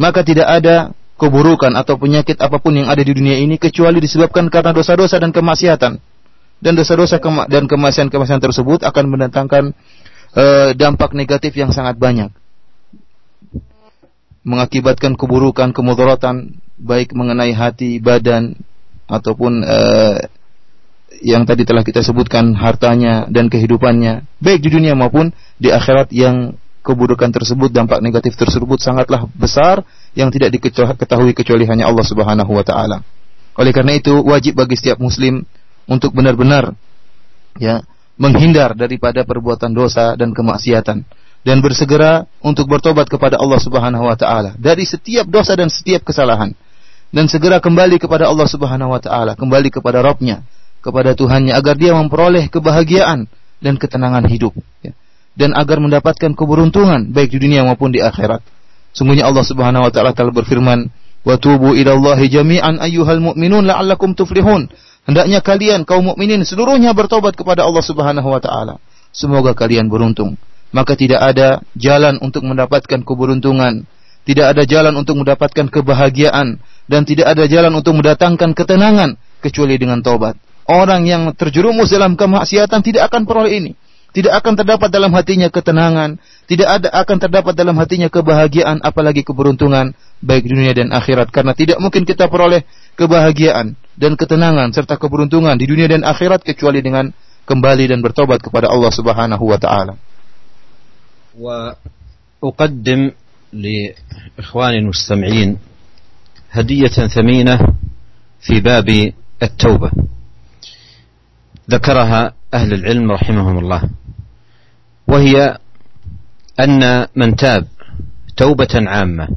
Maka tidak ada keburukan atau penyakit apa pun yang ada di dunia ini kecuali disebabkan karena dosa-dosa dan kemaksiatan. Dan dosa-dosa dan kemaksiatan-kemaksiatan tersebut akan mendatangkan uh, dampak negatif yang sangat banyak. Mengakibatkan keburukan, kemudaratan baik mengenai hati, badan ataupun uh, yang tadi telah kita sebutkan hartanya dan kehidupannya baik di dunia maupun di akhirat yang keburukan tersebut dampak negatif tersebut sangatlah besar yang tidak diketahui kecuali hanya Allah Subhanahu wa taala. Oleh karena itu wajib bagi setiap muslim untuk benar-benar ya menghindar daripada perbuatan dosa dan kemaksiatan. Dan bersegera untuk bertobat kepada Allah Subhanahu wa taala. Dari setiap dosa dan setiap kesalahan. Dan segera kembali kepada Allah Subhanahu wa taala, kembali kepada Rabbnya, kepada Tuhannya. Agar dia memperoleh kebahagiaan dan ketenangan hidup. Ya. dan agar mendapatkan keberuntungan baik di dunia maupun di akhirat. Sungguhnya Allah Subhanahu wa taala telah berfirman, "Wa tubu ila Allahi jami'an ayyuhal mu'minun la'allakum tuflihun." Hendaknya kalian kaum mukminin seluruhnya bertobat kepada Allah Subhanahu wa taala. Semoga kalian beruntung. Maka tidak ada jalan untuk mendapatkan keberuntungan, tidak ada jalan untuk mendapatkan kebahagiaan dan tidak ada jalan untuk mendatangkan ketenangan kecuali dengan taubat. Orang yang terjerumus dalam kemaksiatan tidak akan peroleh ini. Tidak akan terdapat dalam hatinya ketenangan, tidak ada akan terdapat dalam hatinya kebahagiaan apalagi keberuntungan baik dunia dan akhirat karena tidak mungkin kita peroleh kebahagiaan dan ketenangan serta keberuntungan di dunia dan akhirat kecuali dengan kembali dan bertobat kepada Allah Subhanahu wa taala. Wa uqaddim li ikhwani المستمعين هدية ثمينة في باب التوبة ذكرها أهل العلم رحمهم الله وهي أن من تاب توبة عامة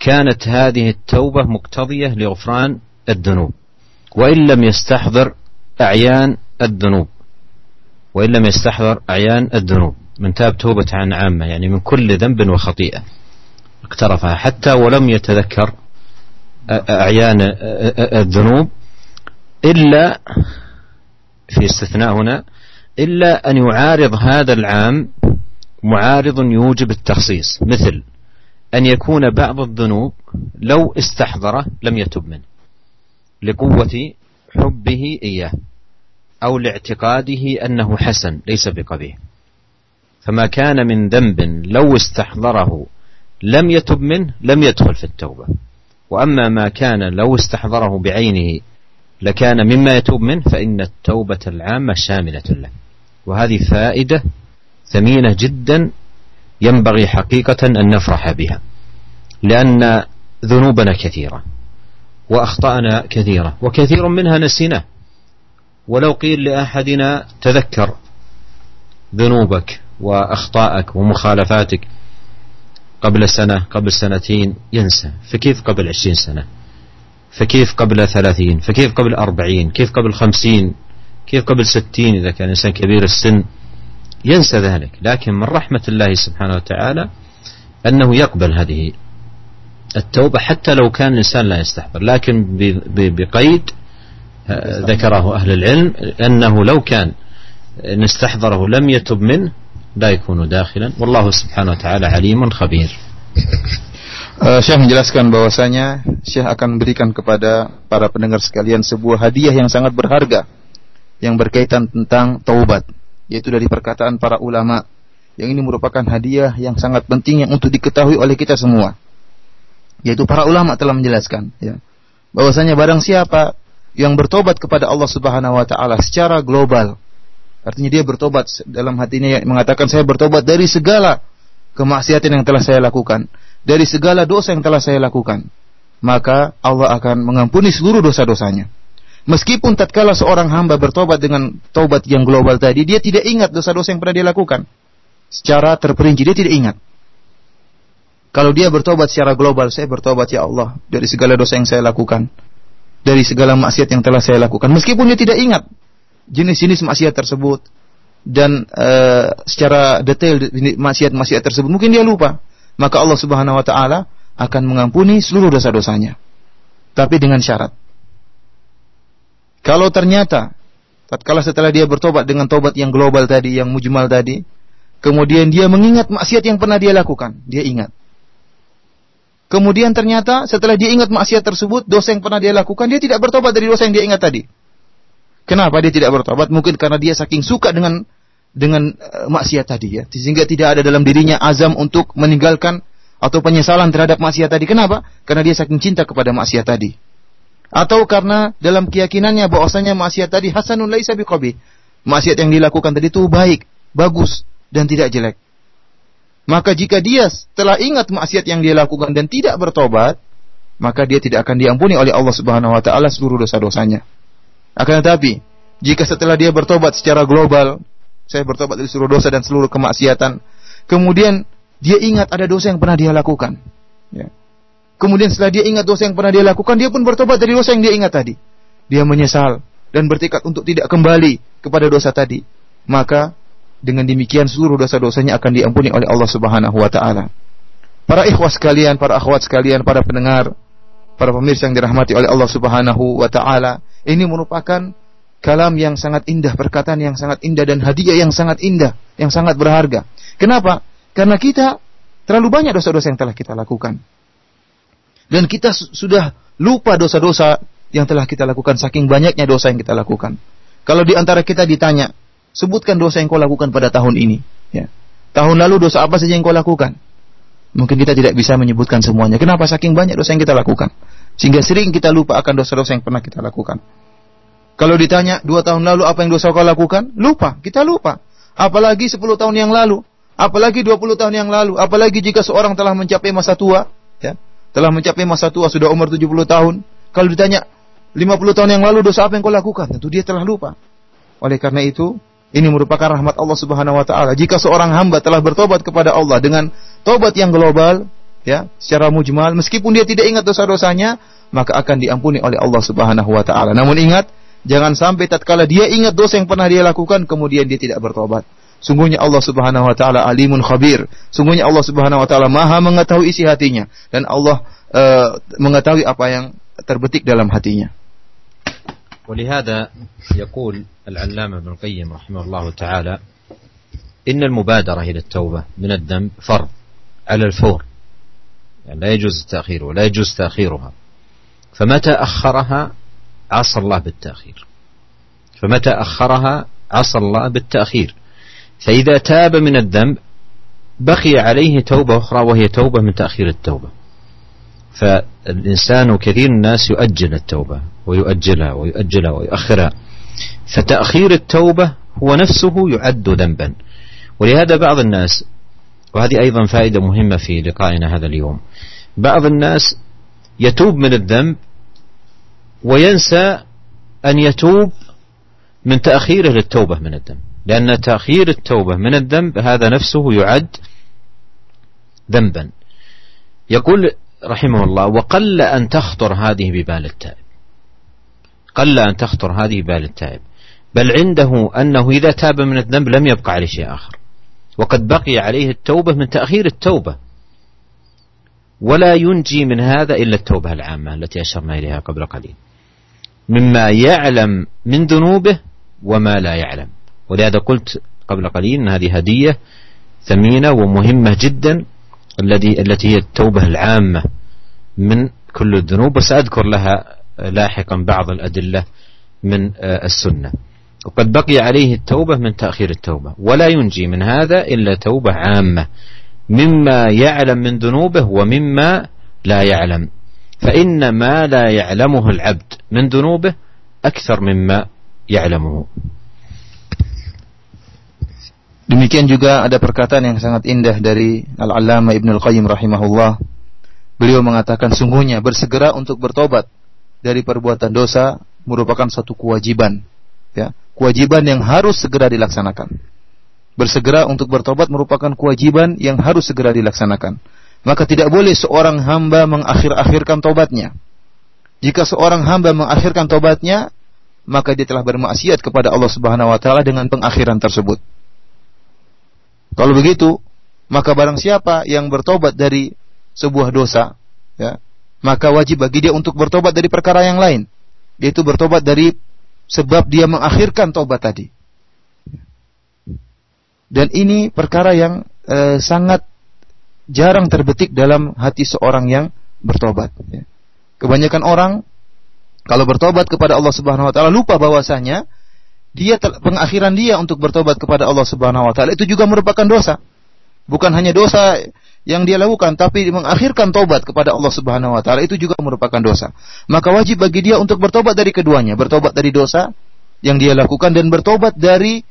كانت هذه التوبة مقتضية لغفران الذنوب. وإن لم يستحضر أعيان الذنوب. وإن لم يستحضر أعيان الذنوب. من تاب توبة عن عامة يعني من كل ذنب وخطيئة اقترفها. حتى ولم يتذكر أعيان الذنوب إلا في استثناء هنا إلا أن يعارض هذا العام معارض يوجب التخصيص. مثل أن يكون بعض الذنوب لو استحضره لم يتب منه لقوة حبه إياه أو لاعتقاده أنه حسن ليس بقبيح. فما كان من ذنب لو استحضره لم يتب منه لم يدخل في التوبة. وأما ما كان لو استحضره بعينه لكان مما يتوب منه فإن التوبة العامة شاملة له. وهذه فائدة ثمينة جدا ينبغي حقيقة أن نفرح بها لأن ذنوبنا كثيرة وأخطأنا كثيرة وكثير منها نسيناه. ولو قيل لأحدنا تذكر ذنوبك وأخطائك ومخالفاتك قبل سنة قبل سنتين ينسى. فكيف قبل عشرين سنة؟ فكيف قبل ثلاثين؟ فكيف قبل أربعين؟ كيف قبل خمسين؟ كيف قبل ستين إذا كان إنسان كبير السن؟ ينسى ذلك لكن من رحمة الله سبحانه وتعالى أنه يقبل هذه التوبة حتى لو كان الإنسان لا يستحضر. لكن بقيد آه، ذكره أهل العلم أنه لو كان نستحضره لم يتب منه لا يكون داخلا. والله سبحانه وتعالى عليم خبير. Syekh menjelaskan bahwasanya Syekh akan memberikan kepada para pendengar sekalian sebuah hadiah yang sangat berharga yang berkaitan tentang taubat. Yaitu dari perkataan para ulama yang ini merupakan hadiah yang sangat penting yang untuk diketahui oleh kita semua. Yaitu para ulama telah menjelaskan ya bahwasanya barang siapa yang bertobat kepada Allah Subhanahu wa taala secara global artinya dia bertobat dalam hatinya yang mengatakan saya bertobat dari segala kemaksiatan yang telah saya lakukan dari segala dosa yang telah saya lakukan maka Allah akan mengampuni seluruh dosa-dosanya meskipun tatkala seorang hamba bertobat dengan taubat yang global tadi dia tidak ingat dosa-dosa yang pernah dia lakukan secara terperinci dia tidak ingat kalau dia bertobat secara global, saya bertobat ya Allah dari segala dosa yang saya lakukan, dari segala maksiat yang telah saya lakukan. Meskipun dia tidak ingat jenis-jenis maksiat tersebut dan uh, secara detail maksiat-maksiat tersebut, mungkin dia lupa. Maka Allah Subhanahu wa taala akan mengampuni seluruh dosa-dosanya. Tapi dengan syarat. Kalau ternyata tatkala setelah dia bertobat dengan tobat yang global tadi, yang mujmal tadi, kemudian dia mengingat maksiat yang pernah dia lakukan, dia ingat. Kemudian ternyata setelah dia ingat maksiat tersebut, dosa yang pernah dia lakukan, dia tidak bertobat dari dosa yang dia ingat tadi. Kenapa dia tidak bertobat? Mungkin karena dia saking suka dengan dengan uh, maksiat tadi ya, sehingga tidak ada dalam dirinya azam untuk meninggalkan atau penyesalan terhadap maksiat tadi. Kenapa? Karena dia saking cinta kepada maksiat tadi. Atau karena dalam keyakinannya bahwasanya maksiat tadi hasanun laisa biqabi. Maksiat yang dilakukan tadi itu baik, bagus dan tidak jelek. Maka jika dia telah ingat maksiat yang dia lakukan dan tidak bertobat, maka dia tidak akan diampuni oleh Allah Subhanahu wa taala seluruh dosa-dosanya. Akan tetapi, jika setelah dia bertobat secara global, saya bertobat dari seluruh dosa dan seluruh kemaksiatan, kemudian dia ingat ada dosa yang pernah dia lakukan. Ya. Kemudian setelah dia ingat dosa yang pernah dia lakukan, dia pun bertobat dari dosa yang dia ingat tadi. Dia menyesal dan bertekad untuk tidak kembali kepada dosa tadi. Maka dengan demikian seluruh dosa-dosanya akan diampuni oleh Allah Subhanahu wa taala. Para ikhwas sekalian, para akhwat sekalian, para pendengar, para pemirsa yang dirahmati oleh Allah Subhanahu wa taala, ini merupakan kalam yang sangat indah, perkataan yang sangat indah dan hadiah yang sangat indah, yang sangat berharga. Kenapa? Karena kita terlalu banyak dosa-dosa yang telah kita lakukan. Dan kita sudah lupa dosa-dosa yang telah kita lakukan saking banyaknya dosa yang kita lakukan. Kalau di antara kita ditanya, Sebutkan dosa yang kau lakukan pada tahun ini. Ya. Tahun lalu dosa apa saja yang kau lakukan? Mungkin kita tidak bisa menyebutkan semuanya. Kenapa? Saking banyak dosa yang kita lakukan. Sehingga sering kita lupa akan dosa-dosa yang pernah kita lakukan. Kalau ditanya, dua tahun lalu apa yang dosa kau lakukan? Lupa, kita lupa. Apalagi sepuluh tahun yang lalu. Apalagi dua puluh tahun yang lalu. Apalagi jika seorang telah mencapai masa tua. Ya, telah mencapai masa tua, sudah umur tujuh puluh tahun. Kalau ditanya, lima puluh tahun yang lalu dosa apa yang kau lakukan? Tentu dia telah lupa. Oleh karena itu, ini merupakan rahmat Allah Subhanahu wa taala. Jika seorang hamba telah bertobat kepada Allah dengan tobat yang global, ya, secara mujmal, meskipun dia tidak ingat dosa-dosanya, maka akan diampuni oleh Allah Subhanahu wa taala. Namun ingat, jangan sampai tatkala dia ingat dosa yang pernah dia lakukan kemudian dia tidak bertobat. Sungguhnya Allah Subhanahu wa taala alimun khabir. Sungguhnya Allah Subhanahu wa taala Maha mengetahui isi hatinya. Dan Allah uh, mengetahui apa yang terbetik dalam hatinya. ولهذا يقول العلامة ابن القيم رحمه الله تعالى إن المبادرة إلى التوبة من الذنب فرض على الفور. يعني لا يجوز التأخير ولا يجوز تأخيرها. فمتى أخرها عصى الله بالتأخير؟ فمتى أخرها عصى الله بالتأخير؟ فإذا تاب من الذنب بقي عليه توبة أخرى وهي توبة من تأخير التوبة. فالإنسان وكثير الناس يؤجل التوبة ويؤجلها ويؤجلها ويؤخرها. فتأخير التوبة هو نفسه يعد ذنبا. ولهذا بعض الناس وهذه أيضا فائدة مهمة في لقائنا هذا اليوم. بعض الناس يتوب من الذنب وينسى أن يتوب من تأخيره للتوبة من الذنب. لأن تأخير التوبة من الذنب هذا نفسه يعد ذنبا. يقول رحمه الله وقل أن تخطر هذه ببال التائب. قل أن تخطر هذه ببال التائب. بل عنده أنه إذا تاب من الذنب لم يبقى عليه شيء آخر. وقد بقي عليه التوبة من تأخير التوبة. ولا ينجي من هذا إلا التوبة العامة التي أشرنا إليها قبل قليل. مما يعلم من ذنوبه وما لا يعلم. ولهذا قلت قبل قليل أن هذه هدية ثمينة ومهمة جدا الذي التي هي التوبة العامة من كل الذنوب وسأذكر لها لاحقا بعض الأدلة من السنة. وقد بقي عليه التوبة من تأخير التوبة. ولا ينجي من هذا إلا توبة عامة مما يعلم من ذنوبه ومما لا يعلم. فإن ما لا يعلمه العبد من ذنوبه أكثر مما يعلمه. Demikian juga ada perkataan yang sangat indah dari Al-Allamah Ibnu Al-Qayyim rahimahullah. Beliau mengatakan sungguhnya bersegera untuk bertobat dari perbuatan dosa merupakan suatu kewajiban, ya, kewajiban yang harus segera dilaksanakan. Bersegera untuk bertobat merupakan kewajiban yang harus segera dilaksanakan. Maka tidak boleh seorang hamba mengakhir-akhirkan tobatnya. Jika seorang hamba mengakhirkan tobatnya, maka dia telah bermaksiat kepada Allah Subhanahu wa taala dengan pengakhiran tersebut. Kalau begitu, maka barang siapa yang bertobat dari sebuah dosa, ya, maka wajib bagi dia untuk bertobat dari perkara yang lain. Yaitu bertobat dari sebab dia mengakhirkan tobat tadi. Dan ini perkara yang e, sangat jarang terbetik dalam hati seorang yang bertobat. Ya. Kebanyakan orang kalau bertobat kepada Allah Subhanahu Wa Taala lupa bahwasanya dia pengakhiran dia untuk bertobat kepada Allah Subhanahu wa taala itu juga merupakan dosa. Bukan hanya dosa yang dia lakukan tapi mengakhirkan tobat kepada Allah Subhanahu wa taala itu juga merupakan dosa. Maka wajib bagi dia untuk bertobat dari keduanya, bertobat dari dosa yang dia lakukan dan bertobat dari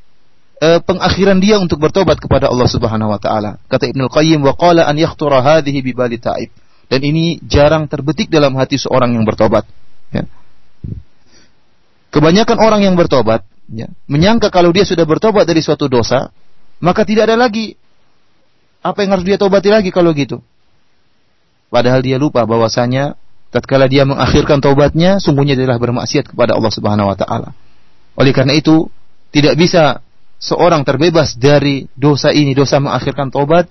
uh, pengakhiran dia untuk bertobat kepada Allah Subhanahu wa taala. Kata Ibnu Qayyim wa qala an yakhtura hadhihi bi bali ta'ib. Dan ini jarang terbetik dalam hati seorang yang bertobat. Ya. Kebanyakan orang yang bertobat ya, menyangka kalau dia sudah bertobat dari suatu dosa, maka tidak ada lagi apa yang harus dia tobati lagi kalau gitu. Padahal dia lupa bahwasanya tatkala dia mengakhirkan tobatnya, sungguhnya dia telah bermaksiat kepada Allah Subhanahu wa taala. Oleh karena itu, tidak bisa seorang terbebas dari dosa ini, dosa mengakhirkan tobat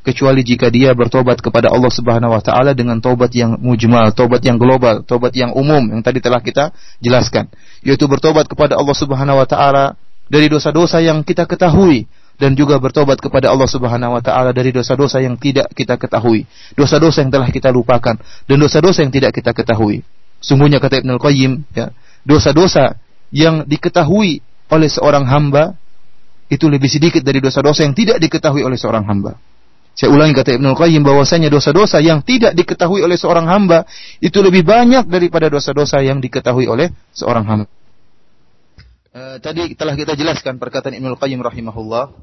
kecuali jika dia bertobat kepada Allah Subhanahu wa taala dengan tobat yang mujmal, tobat yang global, tobat yang umum yang tadi telah kita jelaskan, yaitu bertobat kepada Allah Subhanahu wa taala dari dosa-dosa yang kita ketahui dan juga bertobat kepada Allah Subhanahu wa taala dari dosa-dosa yang tidak kita ketahui, dosa-dosa yang telah kita lupakan dan dosa-dosa yang tidak kita ketahui. Sungguhnya kata Ibnu Qayyim, ya, dosa-dosa yang diketahui oleh seorang hamba itu lebih sedikit dari dosa-dosa yang tidak diketahui oleh seorang hamba. Saya ulangi kata Ibnu Qayyim bahwasanya dosa-dosa yang tidak diketahui oleh seorang hamba itu lebih banyak daripada dosa-dosa yang diketahui oleh seorang hamba. Uh, tadi telah kita jelaskan perkataan Ibnu Qayyim rahimahullah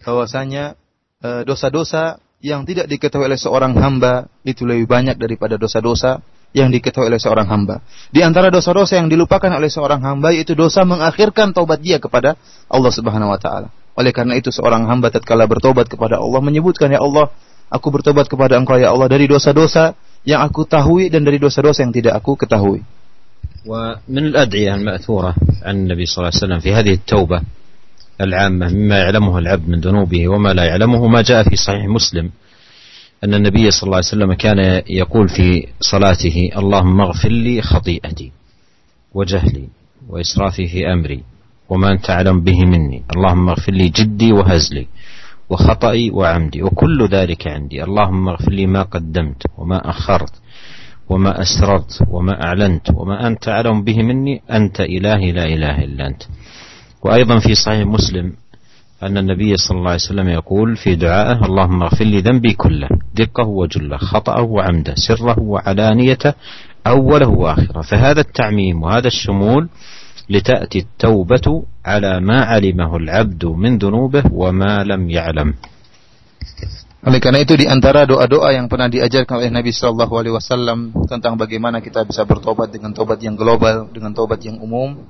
bahwasanya dosa dosa-dosa yang tidak diketahui oleh seorang hamba itu lebih banyak daripada dosa-dosa yang diketahui oleh seorang hamba. Di antara dosa-dosa yang dilupakan oleh seorang hamba itu dosa mengakhirkan taubat dia kepada Allah Subhanahu wa taala. Oleh karena itu seorang hamba tatkala bertobat kepada Allah menyebutkan ya Allah, aku bertobat kepada Engkau ya Allah dari dosa-dosa yang aku tahui dan dari dosa-dosa yang tidak aku ketahui. ومن الأدعية المأثورة عن النبي صلى الله عليه وسلم في هذه التوبة العامة مما يعلمه العبد من ذنوبه وما لا يعلمه ما جاء في صحيح مسلم أن النبي صلى الله عليه وسلم كان يقول في صلاته اللهم اغفر لي خطيئتي وجهلي وإسرافي في أمري وما أنت أعلم به مني. اللهم اغفر لي جدي وهزلي وخطئي وعمدي وكل ذلك عندي. اللهم اغفر لي ما قدمت وما أخرت وما أسررت وما أعلنت وما أنت أعلم به مني. أنت إلهي لا إله إلا أنت. وأيضا في صحيح مسلم أن النبي صلى الله عليه وسلم يقول في دعائه اللهم اغفر لي ذنبي كله دقه وجله خطأه وعمده سره وعلانيته أوله وآخره. فهذا التعميم وهذا الشمول لتأتي التوبة على ما علمه العبد من ذنوبه وما لم يعلم Oleh karena itu di antara doa-doa yang pernah diajarkan oleh Nabi Shallallahu Alaihi Wasallam tentang bagaimana kita bisa bertobat dengan tobat yang global, dengan tobat yang umum.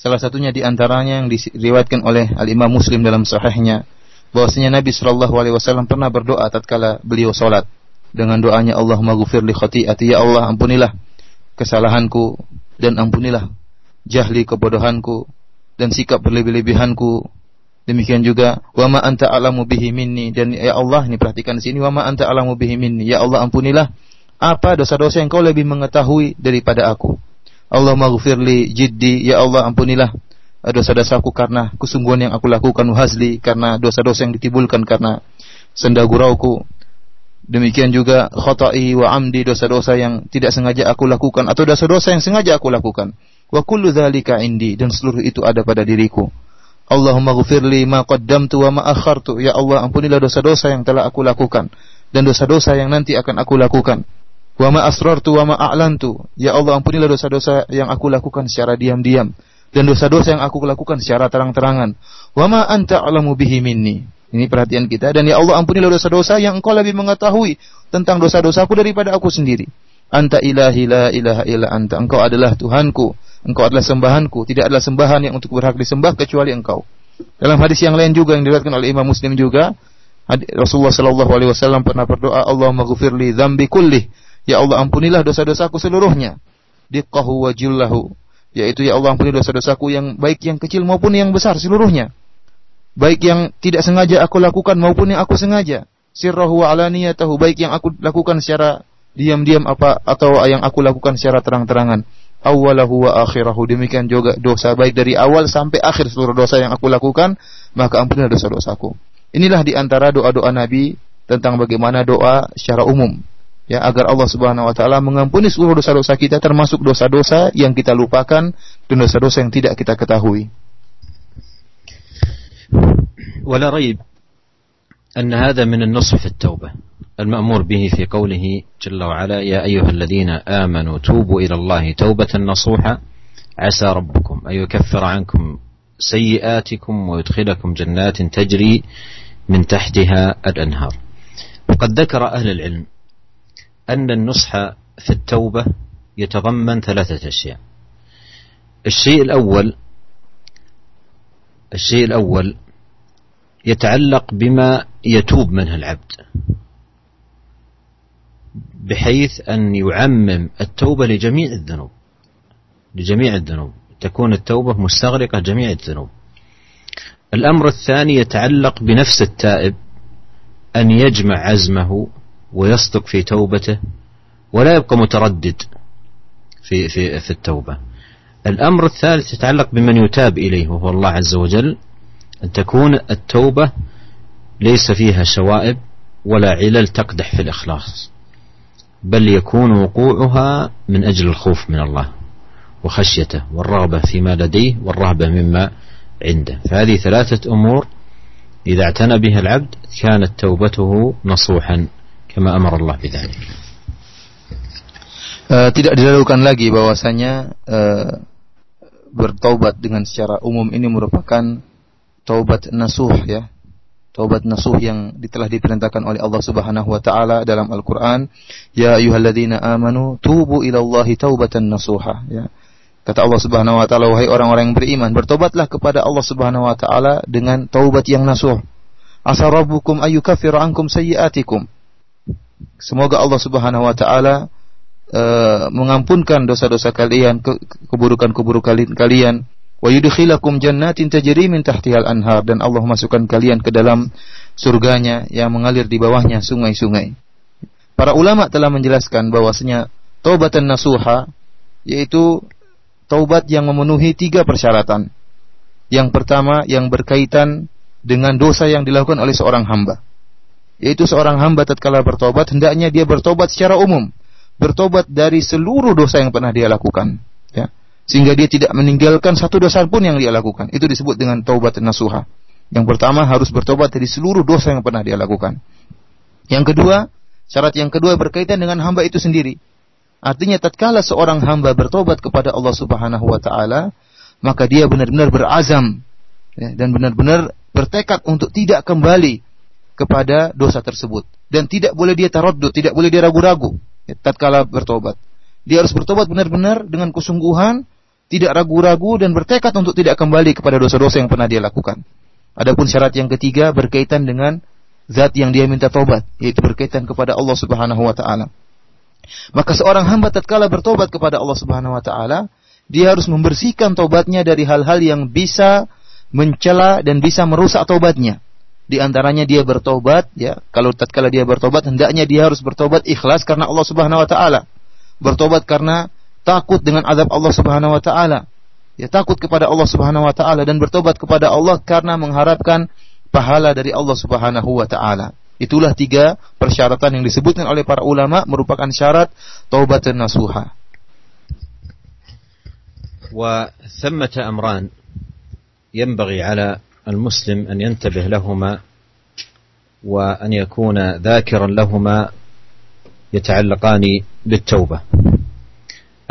Salah satunya di antaranya yang diriwayatkan oleh Al Imam Muslim dalam Sahihnya, bahwasanya Nabi Shallallahu Alaihi Wasallam pernah berdoa tatkala beliau sholat dengan doanya Allahumma ghufir li khati'ati ya Allah ampunilah kesalahanku dan ampunilah jahli kebodohanku dan sikap berlebih-lebihanku Demikian juga wa ma anta alamu bihi minni dan ya Allah ini perhatikan di sini wa ma anta alamu bihi minni ya Allah ampunilah apa dosa-dosa yang kau lebih mengetahui daripada aku. Allah maghfirli jiddi ya Allah ampunilah dosa-dosaku karena kesungguhan yang aku lakukan wahazli karena dosa-dosa yang ditibulkan karena senda gurauku. Demikian juga khata'i wa amdi dosa-dosa yang tidak sengaja aku lakukan atau dosa-dosa yang sengaja aku lakukan. Wa kullu dzalika indi dan seluruh itu ada pada diriku. Allahumma ghufirli ma qaddamtu wa ma akhartu. Ya Allah, ampunilah dosa-dosa yang telah aku lakukan dan dosa-dosa yang nanti akan aku lakukan. Wa ma asrartu wa ma a'lantu. Ya Allah, ampunilah dosa-dosa yang aku lakukan secara diam-diam dan dosa-dosa yang aku lakukan secara terang-terangan. Wa ma anta alamu bihi minni. Ini perhatian kita dan ya Allah ampunilah dosa-dosa yang Engkau lebih mengetahui tentang dosa-dosaku daripada aku sendiri. Anta ilahi la ilaha illa anta. Engkau adalah Tuhanku Engkau adalah sembahanku, tidak adalah sembahan yang untuk berhak disembah kecuali engkau. Dalam hadis yang lain juga yang diriwayatkan oleh Imam Muslim juga, Rasulullah Shallallahu alaihi wasallam pernah berdoa, "Allahumma ghfirli dzambi kulli." Ya Allah ampunilah dosa-dosaku seluruhnya. Diqqahu wa jillahu. Yaitu ya Allah ampuni dosa-dosaku yang baik yang kecil maupun yang besar seluruhnya. Baik yang tidak sengaja aku lakukan maupun yang aku sengaja. Sirrahu wa alaniyatahu baik yang aku lakukan secara diam-diam apa atau yang aku lakukan secara terang-terangan awalahu wa akhirahu. Demikian juga dosa baik dari awal sampai akhir seluruh dosa yang aku lakukan, maka ampunilah dosa-dosaku. Inilah di antara doa-doa Nabi tentang bagaimana doa secara umum. Ya, agar Allah Subhanahu wa taala mengampuni seluruh dosa-dosa kita termasuk dosa-dosa yang kita lupakan dan dosa-dosa yang tidak kita ketahui. ولا ريب أن هذا من النصح في التوبة المأمور به في قوله جل وعلا يا أيها الذين آمنوا توبوا إلى الله توبة نصوحا عسى ربكم أن يكفر عنكم سيئاتكم ويدخلكم جنات تجري من تحتها الأنهار. وقد ذكر أهل العلم أن النصح في التوبة يتضمن ثلاثة أشياء. الشيء الأول الشيء الأول يتعلق بما يتوب منه العبد. بحيث أن يعمم التوبة لجميع الذنوب. لجميع الذنوب. تكون التوبة مستغرقة جميع الذنوب. الأمر الثاني يتعلق بنفس التائب أن يجمع عزمه ويصدق في توبته ولا يبقى متردد في في في التوبة. الأمر الثالث يتعلق بمن يتاب إليه وهو الله عز وجل أن تكون التوبة ليس فيها شوائب ولا علل تقدح في الإخلاص. بل يكون وقوعها من أجل الخوف من الله وخشيته والرغبة فيما لديه والرهبة مما عنده. فهذه ثلاثة أمور إذا اعتنى بها العبد كانت توبته نصوحا كما أمر الله بذلك. uh, tidak diragukan lagi bahwasanya uh, bertaubat dengan secara umum ini merupakan taubat nasuh ya. Taubat nasuh yang telah diperintahkan oleh Allah Subhanahu wa taala dalam Al-Qur'an, ya ayyuhalladzina amanu tubu ilallahi taubatan nasuha ya. Kata Allah Subhanahu wa taala, wahai orang-orang yang beriman, bertobatlah kepada Allah Subhanahu wa taala dengan taubat yang nasuh. Asa rabbukum ayyukaffira ankum sayyi'atikum. Semoga Allah Subhanahu wa taala uh, mengampunkan dosa-dosa kalian, keburukan-keburukan kalian wa yudkhilakum jannatin tajri min tahtihal anhar dan Allah masukkan kalian ke dalam surganya yang mengalir di bawahnya sungai-sungai. Para ulama telah menjelaskan bahwasanya taubatan nasuha yaitu taubat yang memenuhi tiga persyaratan. Yang pertama yang berkaitan dengan dosa yang dilakukan oleh seorang hamba. Yaitu seorang hamba tatkala bertobat hendaknya dia bertobat secara umum, bertobat dari seluruh dosa yang pernah dia lakukan, sehingga dia tidak meninggalkan satu dosa pun yang dia lakukan. Itu disebut dengan taubat nasuha. Yang pertama harus bertobat dari seluruh dosa yang pernah dia lakukan. Yang kedua, Syarat yang kedua berkaitan dengan hamba itu sendiri. Artinya tatkala seorang hamba bertobat kepada Allah Subhanahu wa taala, maka dia benar-benar berazam ya, dan benar-benar bertekad untuk tidak kembali kepada dosa tersebut dan tidak boleh dia taradud, tidak boleh dia ragu-ragu ya, tatkala bertobat. Dia harus bertobat benar-benar dengan kesungguhan, tidak ragu-ragu dan bertekad untuk tidak kembali kepada dosa-dosa yang pernah dia lakukan. Adapun syarat yang ketiga berkaitan dengan zat yang dia minta tobat, yaitu berkaitan kepada Allah Subhanahu wa taala. Maka seorang hamba tatkala bertobat kepada Allah Subhanahu wa taala, dia harus membersihkan tobatnya dari hal-hal yang bisa mencela dan bisa merusak tobatnya. Di antaranya dia bertobat, ya. Kalau tatkala dia bertobat, hendaknya dia harus bertobat ikhlas karena Allah Subhanahu wa taala. Bertobat karena takut dengan azab Allah Subhanahu wa taala. Ya, takut kepada Allah Subhanahu wa taala dan bertobat kepada Allah karena mengharapkan pahala dari Allah Subhanahu wa taala. Itulah tiga persyaratan yang disebutkan oleh para ulama merupakan syarat taubat dan nasuha. وثمة أمران ينبغي على المسلم أن ينتبه لهما وأن يكون ذاكرا لهما يتعلقان بالتوبة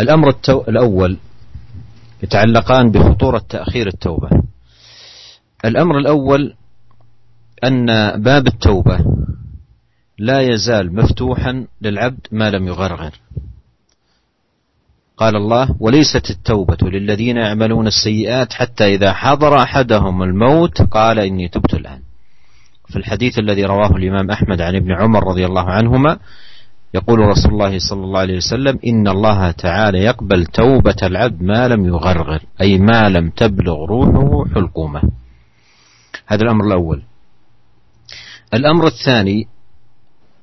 الأمر التو... الأول يتعلقان بخطورة تأخير التوبة. الأمر الأول أن باب التوبة لا يزال مفتوحا للعبد ما لم يغرغر. قال الله وليست التوبة للذين يعملون السيئات حتى إذا حضر أحدهم الموت قال إني تبت الآن. في الحديث الذي رواه الإمام أحمد عن ابن عمر رضي الله عنهما يقول رسول الله صلى الله عليه وسلم إن الله تعالى يقبل توبة العبد ما لم يغرغر أي ما لم تبلغ روحه حلقومه. هذا الأمر الأول. الأمر الثاني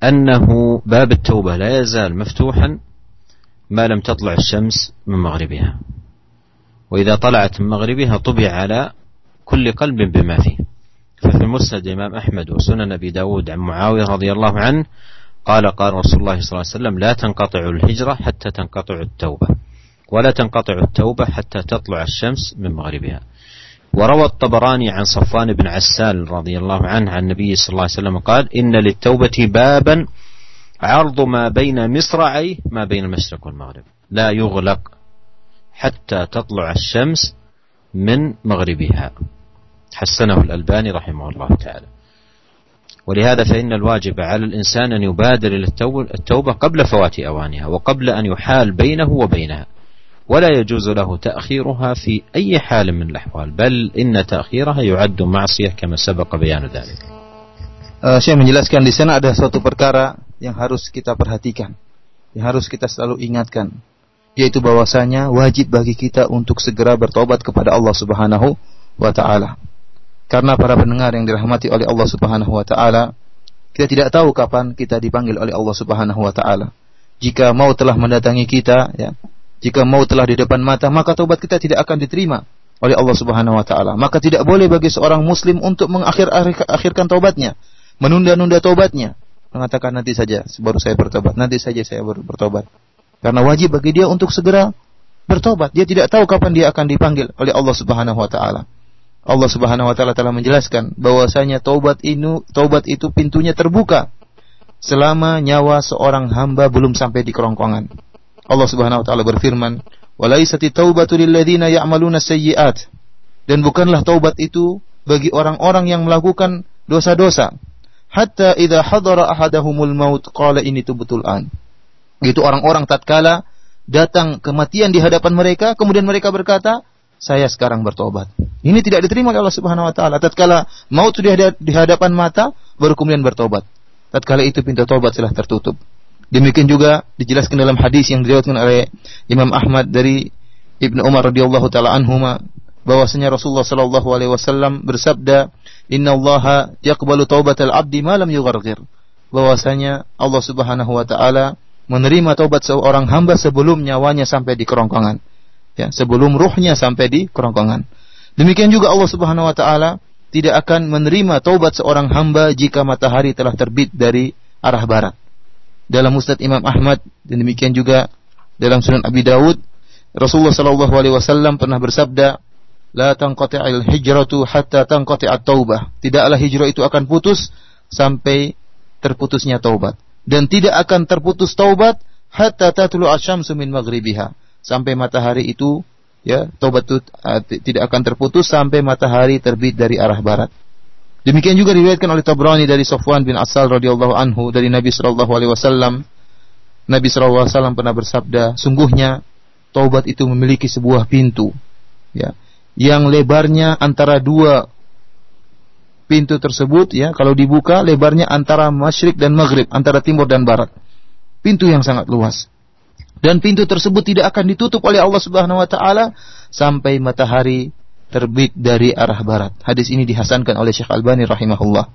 أنه باب التوبة لا يزال مفتوحا ما لم تطلع الشمس من مغربها. وإذا طلعت من مغربها طبع على كل قلب بما فيه. ففي مسند الإمام أحمد وسنن أبي داود عن معاوية رضي الله عنه قال قال رسول الله صلى الله عليه وسلم لا تنقطع الهجرة حتى تنقطع التوبة ولا تنقطع التوبة حتى تطلع الشمس من مغربها. وروى الطبراني عن صفوان بن عسال رضي الله عنه عن النبي صلى الله عليه وسلم قال إن للتوبة بابا عرض ما بين مصرعيه ما بين المشرق والمغرب لا يغلق حتى تطلع الشمس من مغربها. حسنه الألباني رحمه الله تعالى. ولهذا فإن الواجب على الإنسان أن يبادر إلى التوبة قبل فوات أوانها وقبل أن يحال بينه وبينها ولا يجوز له تأخيرها في أي حال من الأحوال بل إن تأخيرها يعد معصية كما سبق بيان ذلك uh, Saya menjelaskan di sana ada suatu perkara yang harus kita perhatikan, yang harus kita selalu ingatkan, yaitu bahwasanya wajib bagi kita untuk segera bertobat kepada Allah Subhanahu wa taala. Karena para pendengar yang dirahmati oleh Allah Subhanahu wa taala, kita tidak tahu kapan kita dipanggil oleh Allah Subhanahu wa taala. Jika mau telah mendatangi kita, ya, jika mau telah di depan mata, maka taubat kita tidak akan diterima oleh Allah Subhanahu wa taala. Maka tidak boleh bagi seorang muslim untuk mengakhir-akhirkan taubatnya, menunda-nunda taubatnya, mengatakan nanti saja baru saya bertobat, nanti saja saya baru bertobat. Karena wajib bagi dia untuk segera bertobat. Dia tidak tahu kapan dia akan dipanggil oleh Allah Subhanahu wa taala. Allah Subhanahu wa taala telah menjelaskan bahwasanya taubat itu taubat itu pintunya terbuka selama nyawa seorang hamba belum sampai di kerongkongan. Allah Subhanahu wa taala berfirman, "Walaisati taubatu lil ladzina ya'maluna sayyi'at." Dan bukanlah taubat itu bagi orang-orang yang melakukan dosa-dosa. Hatta idza hadara ahadahumul maut qala ini tubtul an. Itu orang-orang tatkala datang kematian di hadapan mereka, kemudian mereka berkata, saya sekarang bertobat. Ini tidak diterima oleh Allah Subhanahu wa taala. Tatkala maut sudah di hadapan mata, baru kemudian bertobat. Tatkala itu pintu tobat telah tertutup. Demikian juga dijelaskan dalam hadis yang diriwayatkan oleh Imam Ahmad dari Ibnu Umar radhiyallahu taala anhuma bahwasanya Rasulullah sallallahu alaihi wasallam bersabda, "Inna Allah yaqbalu taubatal 'abdi ma lam yugharghir." Bahwasanya Allah Subhanahu wa taala menerima taubat seorang hamba sebelum nyawanya sampai di kerongkongan ya sebelum ruhnya sampai di kerongkongan. Demikian juga Allah Subhanahu wa taala tidak akan menerima taubat seorang hamba jika matahari telah terbit dari arah barat. Dalam Musnad Imam Ahmad dan demikian juga dalam Sunan Abi Dawud Rasulullah sallallahu alaihi wasallam pernah bersabda, "La tanqati'il hijratu hatta tanqati'at taubah." Tidaklah hijrah itu akan putus sampai terputusnya taubat. dan tidak akan terputus taubat hatta tatlu asyamsu min maghribiha sampai matahari itu ya taubat itu uh, tidak akan terputus sampai matahari terbit dari arah barat. Demikian juga diriwayatkan oleh Tabrani dari Sofwan bin Asal radhiyallahu anhu dari Nabi sallallahu alaihi wasallam. Nabi sallallahu alaihi wasallam pernah bersabda, sungguhnya taubat itu memiliki sebuah pintu ya yang lebarnya antara dua pintu tersebut ya kalau dibuka lebarnya antara masyrik dan maghrib antara timur dan barat pintu yang sangat luas dan pintu tersebut tidak akan ditutup oleh Allah Subhanahu wa taala sampai matahari terbit dari arah barat. Hadis ini dihasankan oleh Syekh Albani rahimahullah.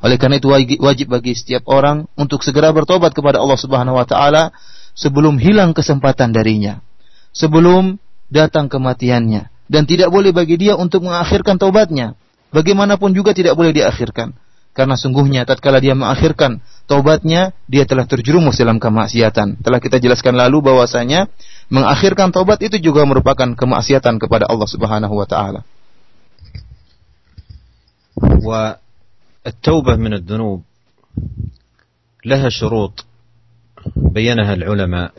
Oleh karena itu wajib bagi setiap orang untuk segera bertobat kepada Allah Subhanahu wa taala sebelum hilang kesempatan darinya sebelum datang kematiannya. Dan tidak boleh bagi dia untuk mengakhirkan taubatnya. Bagaimanapun juga tidak boleh diakhirkan Karena sungguhnya tatkala dia mengakhirkan taubatnya, dia telah terjerumus dalam kemaksiatan. Telah kita jelaskan lalu bahwasanya mengakhirkan taubat itu juga merupakan kemaksiatan kepada Allah Subhanahu wa taala. والتوبة من الذنوب لها شروط بينها العلماء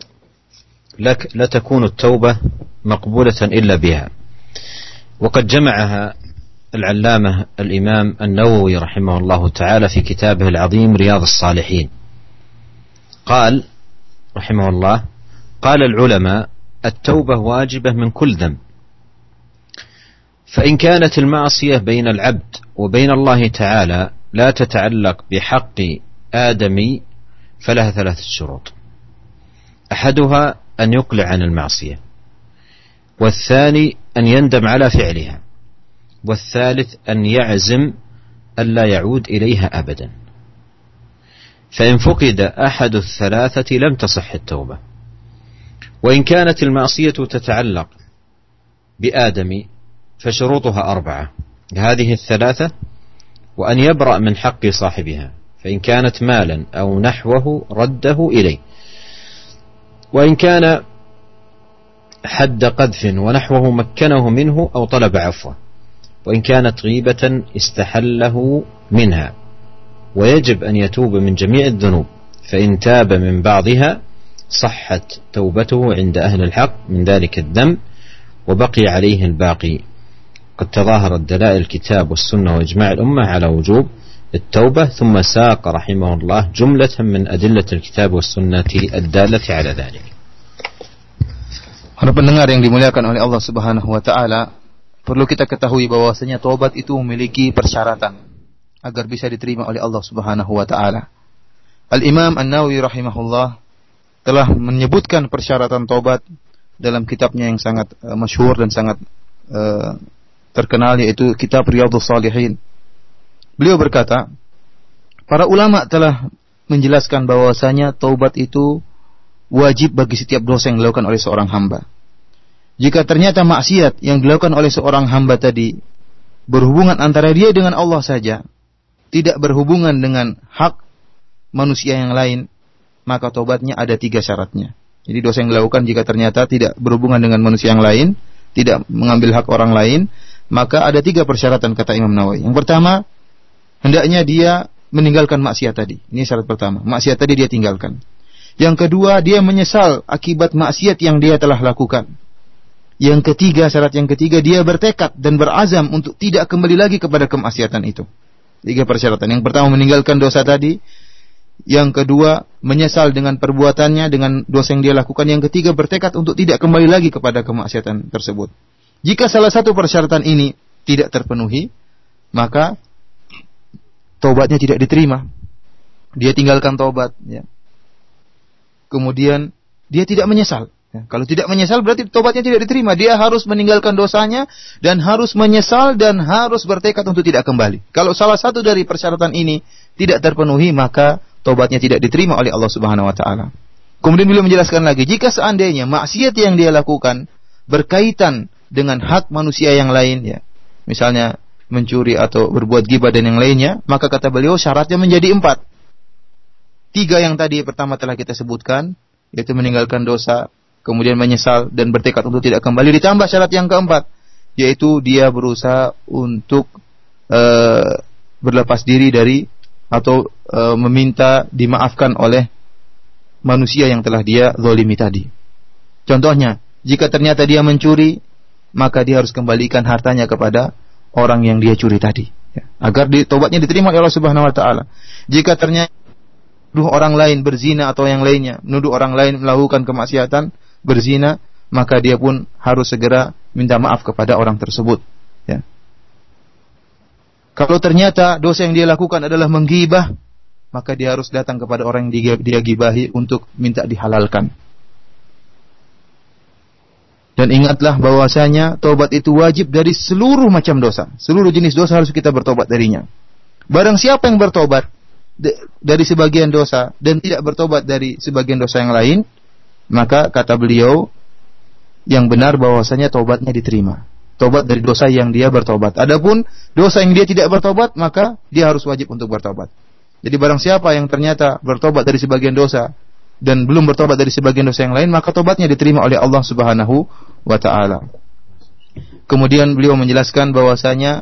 لك لا تكون التوبة مقبولة إلا بها وقد جمعها العلامة الإمام النووي رحمه الله تعالى في كتابه العظيم رياض الصالحين. قال رحمه الله قال العلماء التوبة واجبة من كل ذنب. فإن كانت المعصية بين العبد وبين الله تعالى لا تتعلق بحق آدمي فلها ثلاثة شروط. أحدها أن يقلع عن المعصية والثاني أن يندم على فعلها. والثالث أن يعزم ألا يعود إليها أبدا. فإن فقد أحد الثلاثة لم تصح التوبة. وإن كانت المعصية تتعلق بآدم فشروطها أربعة. هذه الثلاثة وأن يبرأ من حق صاحبها فإن كانت مالا أو نحوه رده إليه. وإن كان حد قذف ونحوه مكنه منه أو طلب عفوه. وإن كانت غيبة استحله منها. ويجب أن يتوب من جميع الذنوب فإن تاب من بعضها صحت توبته عند أهل الحق من ذلك الذنب وبقي عليه الباقي. قد تظاهرت دلائل الكتاب والسنة وإجماع الأمة على وجوب التوبة ثم ساق رحمه الله جملة من أدلة الكتاب والسنة الدالة على ذلك. Para pendengar yang dimuliakan oleh Allah Subhanahu wa taala, perlu kita ketahui bahwasanya tobat itu memiliki persyaratan agar bisa diterima oleh Allah Subhanahu wa taala. Al-Imam An-Nawawi rahimahullah telah menyebutkan persyaratan tobat dalam kitabnya yang sangat uh, masyhur dan sangat uh, terkenal yaitu kitab Riyadhus Shalihin. Beliau berkata, para ulama telah menjelaskan bahwasanya taubat itu wajib bagi setiap dosa yang dilakukan oleh seorang hamba. Jika ternyata maksiat yang dilakukan oleh seorang hamba tadi berhubungan antara dia dengan Allah saja, tidak berhubungan dengan hak manusia yang lain, maka tobatnya ada tiga syaratnya. Jadi dosa yang dilakukan jika ternyata tidak berhubungan dengan manusia yang lain, tidak mengambil hak orang lain, maka ada tiga persyaratan kata Imam Nawawi. Yang pertama, hendaknya dia meninggalkan maksiat tadi. Ini syarat pertama. Maksiat tadi dia tinggalkan. Yang kedua, dia menyesal akibat maksiat yang dia telah lakukan. Yang ketiga, syarat yang ketiga, dia bertekad dan berazam untuk tidak kembali lagi kepada kemaksiatan itu. Tiga persyaratan. Yang pertama, meninggalkan dosa tadi. Yang kedua, menyesal dengan perbuatannya, dengan dosa yang dia lakukan. Yang ketiga, bertekad untuk tidak kembali lagi kepada kemaksiatan tersebut. Jika salah satu persyaratan ini tidak terpenuhi, maka tobatnya tidak diterima. Dia tinggalkan tobat. Ya. Kemudian dia tidak menyesal. Ya, kalau tidak menyesal berarti tobatnya tidak diterima. Dia harus meninggalkan dosanya dan harus menyesal dan harus bertekad untuk tidak kembali. Kalau salah satu dari persyaratan ini tidak terpenuhi maka tobatnya tidak diterima oleh Allah Subhanahu wa taala. Kemudian beliau menjelaskan lagi, jika seandainya maksiat yang dia lakukan berkaitan dengan hak manusia yang lain ya. Misalnya mencuri atau berbuat gibah dan yang lainnya, maka kata beliau syaratnya menjadi empat. Tiga yang tadi pertama telah kita sebutkan, yaitu meninggalkan dosa, kemudian menyesal dan bertekad untuk tidak kembali. Ditambah syarat yang keempat, yaitu dia berusaha untuk uh, berlepas diri dari atau uh, meminta dimaafkan oleh manusia yang telah dia zolimi tadi. Contohnya, jika ternyata dia mencuri, maka dia harus kembalikan hartanya kepada orang yang dia curi tadi. Ya, agar tobatnya diterima oleh Allah Subhanahu Wa Taala. Jika ternyata nuduh orang lain berzina atau yang lainnya, nuduh orang lain melakukan kemaksiatan, berzina, maka dia pun harus segera minta maaf kepada orang tersebut. Ya. Kalau ternyata dosa yang dia lakukan adalah menggibah, maka dia harus datang kepada orang yang dia, dia gibahi untuk minta dihalalkan. Dan ingatlah bahwasanya tobat itu wajib dari seluruh macam dosa. Seluruh jenis dosa harus kita bertobat darinya. Barang siapa yang bertobat dari sebagian dosa dan tidak bertobat dari sebagian dosa yang lain, maka kata beliau yang benar bahwasanya tobatnya diterima. Tobat dari dosa yang dia bertobat. Adapun dosa yang dia tidak bertobat, maka dia harus wajib untuk bertobat. Jadi barang siapa yang ternyata bertobat dari sebagian dosa dan belum bertobat dari sebagian dosa yang lain, maka tobatnya diterima oleh Allah Subhanahu wa taala. Kemudian beliau menjelaskan bahwasanya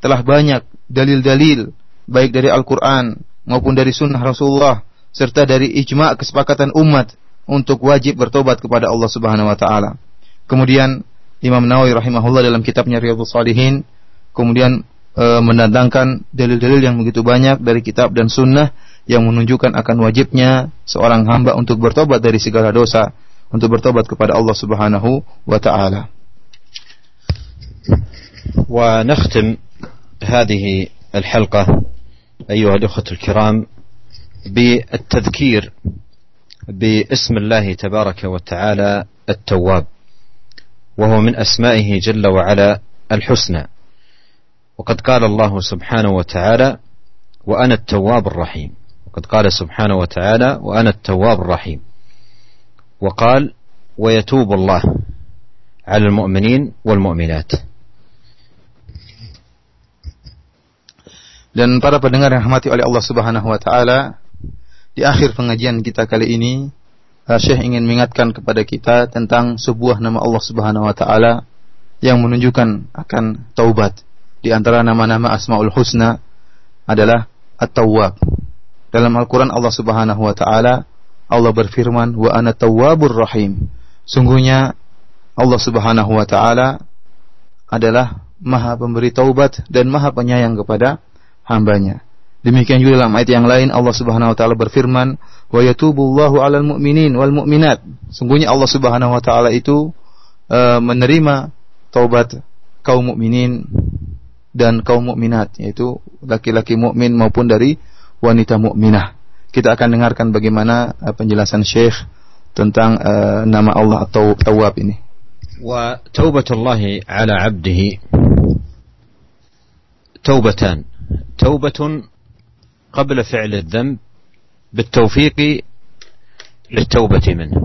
telah banyak dalil-dalil baik dari Al-Qur'an maupun dari sunnah Rasulullah serta dari ijma' kesepakatan umat untuk wajib bertobat kepada Allah Subhanahu wa taala. Kemudian Imam Nawawi rahimahullah dalam kitabnya Riyadhus Shalihin kemudian e, mendatangkan dalil-dalil yang begitu banyak dari kitab dan sunnah yang menunjukkan akan wajibnya seorang hamba untuk bertobat dari segala dosa, untuk bertobat kepada Allah Subhanahu wa taala. ونختم هذه الحلقة أيها الأخوة الكرام بالتذكير باسم الله تبارك وتعالى التواب وهو من أسمائه جل وعلا الحسنى. وقد قال الله سبحانه وتعالى وأنا التواب الرحيم. وقد قال سبحانه وتعالى وأنا التواب الرحيم. وقال ويتوب الله على المؤمنين والمؤمنات. Dan para pendengar yang rahmati oleh Allah Subhanahu wa taala, di akhir pengajian kita kali ini uh, Syekh ingin mengingatkan kepada kita tentang sebuah nama Allah Subhanahu wa taala yang menunjukkan akan taubat. Di antara nama-nama Asmaul Husna adalah At-Tawwab. Dalam Al-Qur'an Allah Subhanahu wa taala Allah berfirman wa ana tawwabur rahim. Sungguhnya Allah Subhanahu wa taala adalah Maha pemberi taubat dan Maha penyayang kepada hambanya. Demikian juga dalam ayat yang lain Allah Subhanahu wa taala berfirman, "Wa yatubullahu 'alal mu'minin wal mu'minat." Sungguhnya Allah Subhanahu wa taala itu uh, menerima taubat kaum mukminin dan kaum mukminat, yaitu laki-laki mukmin maupun dari wanita mukminah. Kita akan dengarkan bagaimana uh, penjelasan Syekh tentang uh, nama Allah atau Tawwab ini. Wa taubatullah 'ala 'abdihi taubatan. Taubatun قبل فعل الذنب بالتوفيق للتوبة منه.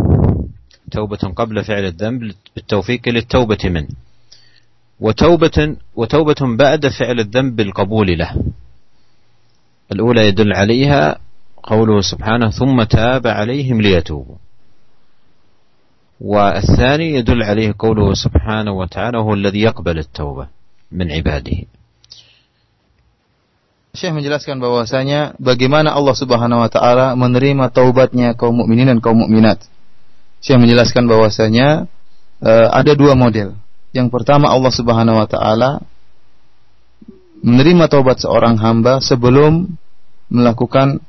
توبة قبل فعل الذنب بالتوفيق للتوبة منه. وتوبة وتوبة بعد فعل الذنب بالقبول له. الأولى يدل عليها قوله سبحانه ثم تاب عليهم ليتوبوا. والثاني يدل عليه قوله سبحانه وتعالى هو الذي يقبل التوبة من عباده. Syekh menjelaskan bahwasanya bagaimana Allah Subhanahu wa taala menerima taubatnya kaum mukminin dan kaum mukminat. Syekh menjelaskan bahwasanya uh, ada dua model. Yang pertama Allah Subhanahu wa taala menerima taubat seorang hamba sebelum melakukan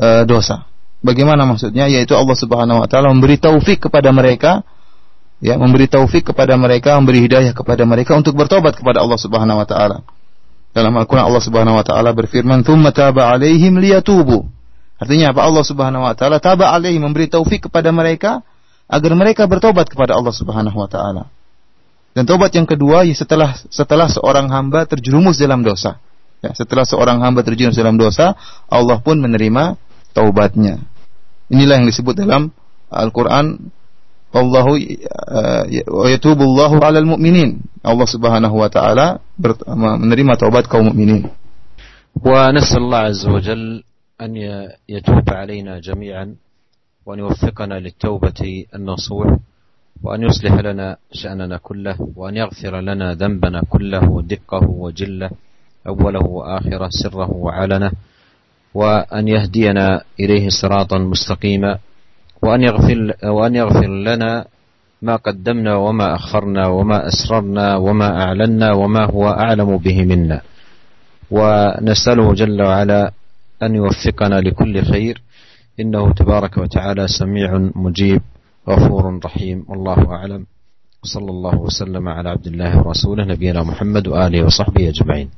uh, dosa. Bagaimana maksudnya? Yaitu Allah Subhanahu wa taala memberi taufik kepada mereka ya, memberi taufik kepada mereka, memberi hidayah kepada mereka untuk bertobat kepada Allah Subhanahu wa taala. Dalam Al-Quran Allah Subhanahu Wa Taala berfirman, "Thumma taba alaihim liyatubu." Artinya apa? Allah Subhanahu Wa Taala taba alaihim memberi taufik kepada mereka agar mereka bertobat kepada Allah Subhanahu Wa Taala. Dan tobat yang kedua setelah setelah seorang hamba terjerumus dalam dosa. Ya, setelah seorang hamba terjerumus dalam dosa, Allah pun menerima taubatnya. Inilah yang disebut dalam Al-Quran Allahu wa yatubu Allahu 'alal mu'minin. Allah Subhanahu wa taala menerima taubat kaum mukminin. ونسأل الله عز وجل أن يتوب علينا جميعا وأن يوفقنا للتوبة النصوح وأن يصلح لنا شأننا كله وأن يغفر لنا ذنبنا كله دقه وجله أوله وآخره سره وعلنه وأن يهدينا إليه صراطا مستقيما وأن يغفر, وأن يغفر لنا ما قدمنا وما أخرنا وما أسررنا وما أعلنا وما هو أعلم به منا. ونسأله جل وعلا أن يوفقنا لكل خير. إنه تبارك وتعالى سميع مجيب غفور رحيم. والله أعلم. وصلى الله وسلم على عبد الله ورسوله نبينا محمد وآله وصحبه أجمعين.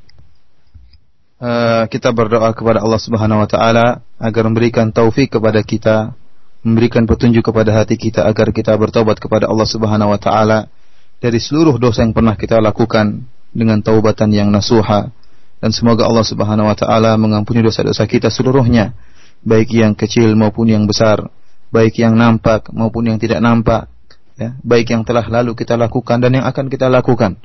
Uh, kita berdoa kepada Allah Subhanahu wa taala agar memberikan taufik kepada kita, memberikan petunjuk kepada hati kita agar kita bertobat kepada Allah Subhanahu wa taala dari seluruh dosa yang pernah kita lakukan dengan taubatan yang nasuha dan semoga Allah Subhanahu wa taala mengampuni dosa-dosa kita seluruhnya baik yang kecil maupun yang besar, baik yang nampak maupun yang tidak nampak, ya, baik yang telah lalu kita lakukan dan yang akan kita lakukan.